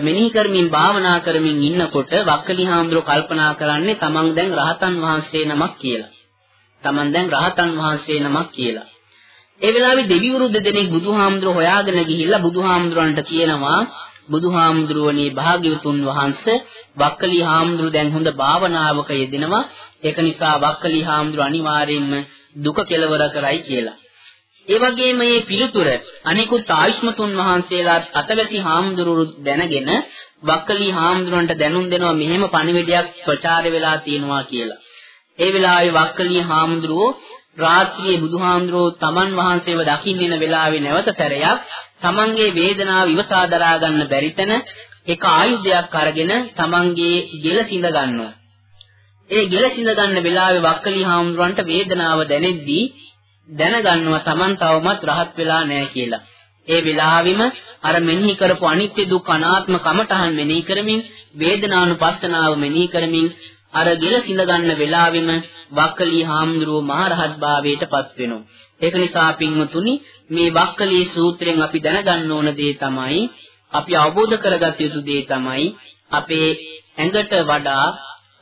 මෙනෙහි කරමින් භාවනා කරමින් ඉන්නකොට වක්කලි හාමුදුරුව කල්පනා කරන්නේ තමන් දැන් රහතන් වහන්සේ නමක් කියලා. තමන් දැන් රහතන් වහන්සේ නමක් කියලා. ඒ වෙලාවේ දෙවිවරු දෙදෙනෙක් බුදුහාමුදුරුව හොයාගෙන ගිහිල්ලා බුදුහාමුදුරන්ට කියනවා බුදුහාමුදුරුවනේ භාග්‍යවතුන් වහන්සේ වක්කලි හාමුදුරුව දැන් හොඳ භාවනාවක යෙදෙනවා ඒක නිසා වක්කලි හාමුදුරුව අනිවාර්යයෙන්ම දුක කෙලවර කරයි කියලා. ඒ වගේම මේ පිළිතුර අනිකුත් ආයුෂ්මතුන් වහන්සේලාත් අතවැසි හාමුදුරුවෝ දැනගෙන වක්කලි හාමුදුරන්ට දැනුම් දෙනවා මෙහෙම පණිවිඩයක් ප්‍රචාර වෙලා තියෙනවා කියලා. ඒ වෙලාවේ වක්කලි හාමුදුරුවෝ රාත්‍රියේ බුදුහාමුදුරුවෝ තමන් වහන්සේව දකින්න එන වෙලාවේ නැවත සැරයක් තමන්ගේ වේදනාව ඉවසා දරා ගන්න බැරි තැන එක ආයුධයක් අරගෙන තමන්ගේ ගෙල සිඳ ගන්නවා. ඒ ගෙල සිඳ ගන්න වෙලාවේ වක්කලි හාමුදුරන්ට වේදනාව දැනෙද්දී දැනගන්නවා තමන් තවමත් රහත් වෙලා නැහැ කියලා. ඒ වෙලාවෙම අර මෙනෙහි කරපු අනිත්‍ය දුක් අනාත්ම කමඨහන් මෙනෙහි කරමින් වේදනානුපස්සනාව මෙනෙහි කරමින් අර ගෙල සිඳ ගන්න වෙලාවෙම වක්කලී හාමුදුරුව මහරහත් භාවයට පත් වෙනවා. ඒක නිසා පින්වතුනි මේ වක්කලී සූත්‍රයෙන් අපි දැනගන්න ඕන දේ තමයි අපි අවබෝධ කරගත යුතු දේ තමයි අපේ ඇඟට වඩා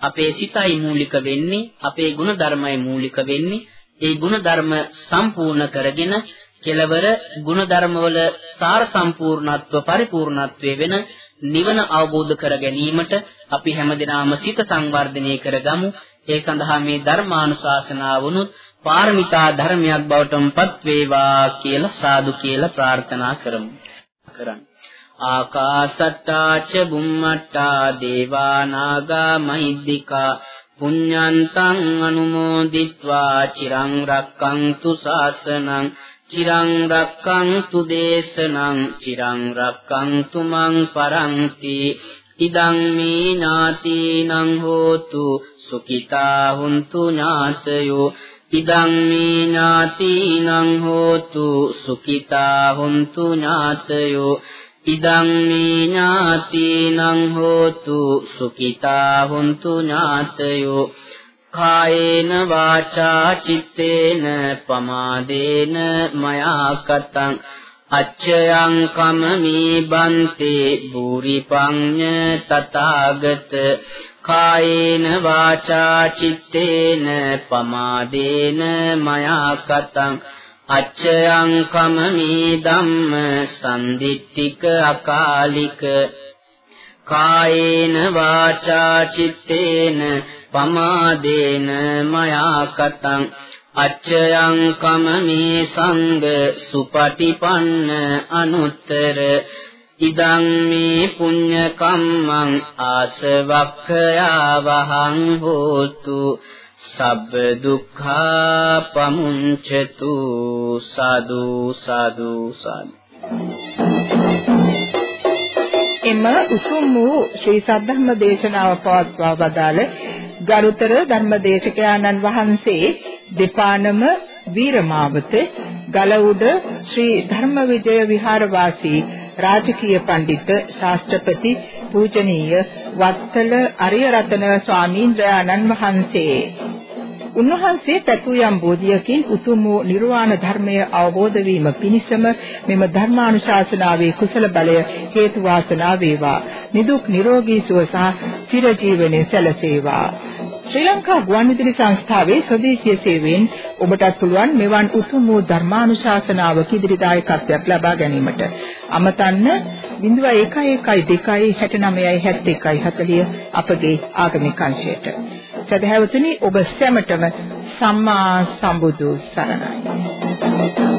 අපේ සිතයි මූලික වෙන්නේ අපේ ගුණ ධර්මයි මූලික වෙන්නේ ඒ ගුණ ධර්ම සම්පූර්ණ කරගෙන කෙලවර ගුණ ධර්මවල සාර සම්පූර්ණත්ව පරිපූර්ණත්වයේ වෙන නිවන අවබෝධ කර ගැනීමට අපි හැමදෙනාම සිත සංවර්ධනය කරගමු. ඒ සඳහා මේ ධර්මානුශාසනාවනුත් පාරමිතා ධර්මයක් බවටමපත් වේවා කියලා සාදු කියලා ප්‍රාර්ථනා කරමු. කරන්න. ආකාසට්ටා ච බුම්මට්ටා දේවා නාග මහිද්దికා පුඤ්ඤන්තං අනුමෝදිත්වා චිරං රක්කන්තු ශාසනං චිරං රක්කන්තු දේශනං චිරං රක්කන්තු මං පරන්ති ඉදං මේ ඥාතිනං හෝතු සුඛිතා හුන්තු ඥාතයෝ ඉදං මේ ඥාතිනං හෝතු සුඛිතා හුන්තු ඥාතයෝ ඉදං මේ ඥාතිනං හෝතු සුඛිතා හුන්තු ඥාතයෝ කායේන වාචා චිත්තේන පමාදේන මයා කතං අච්චයං කමමී බන්තේ භූරිපඤ්ඤ තථාගත කායේන වාචා චිත්තේන පමාදේන මයා කතං අච්චයං කමමී ධම්ම සම්දිත්තික අකාලික කායේන වාචා චිත්තේන පමාදේන මයා කතං අච්චයං කමමේ සංග සුපටිපන්න අනුත්තර ඉදං මේ පුඤ්ඤ කම්මං ආසවක්ඛයා වහං හෝතු සබ්බ දුක්ඛා පමුංචතු සාදු සාදු සාදු. එම උතුම් වූ ශ්‍රී සද්ධර්ම දේශනාව පවත්වා වදාළ ගරුතර ධර්මදේශකයාණන් වහන්සේ දෙපානම වීරමාවත ගලඋඩ ශ්‍රී ධර්මවිජය විහාරවාසී රාජකීය පඬිත් ශාස්ත්‍රපති පූජනීය වත්තල අරියරතන ස්වාමීන්ද්‍රයාණන් වහන්සේ. උන්වහන්සේ පැතු යම් බෝධියකින් උතුම් වූ නිර්වාණ ධර්මය අවබෝධ වීම පිණිසම මෙම ධර්මානුශාසනාවේ කුසල බලය හේතු වාසනා වේවා. නිදුක් නිරෝගී සුව සහ චිරජීවනයේ සැලසේවා. ශ්‍රී ලංකා ගුවන්විදුලි සංස්ථාවේ ස්වදේශීය සේවයෙන් ඔබටත් පුළුවන් මෙවන් උතුම් වූ ධර්මානුශාසනාවක ඉදිරිදායකත්වයක් ලබා ගැනීමට. අමතන්න 0112697140 අපගේ ආගමික අංශයට. සදහැවතුනි ඔබ සැමටම සම්මා සම්බුදු සරණයි.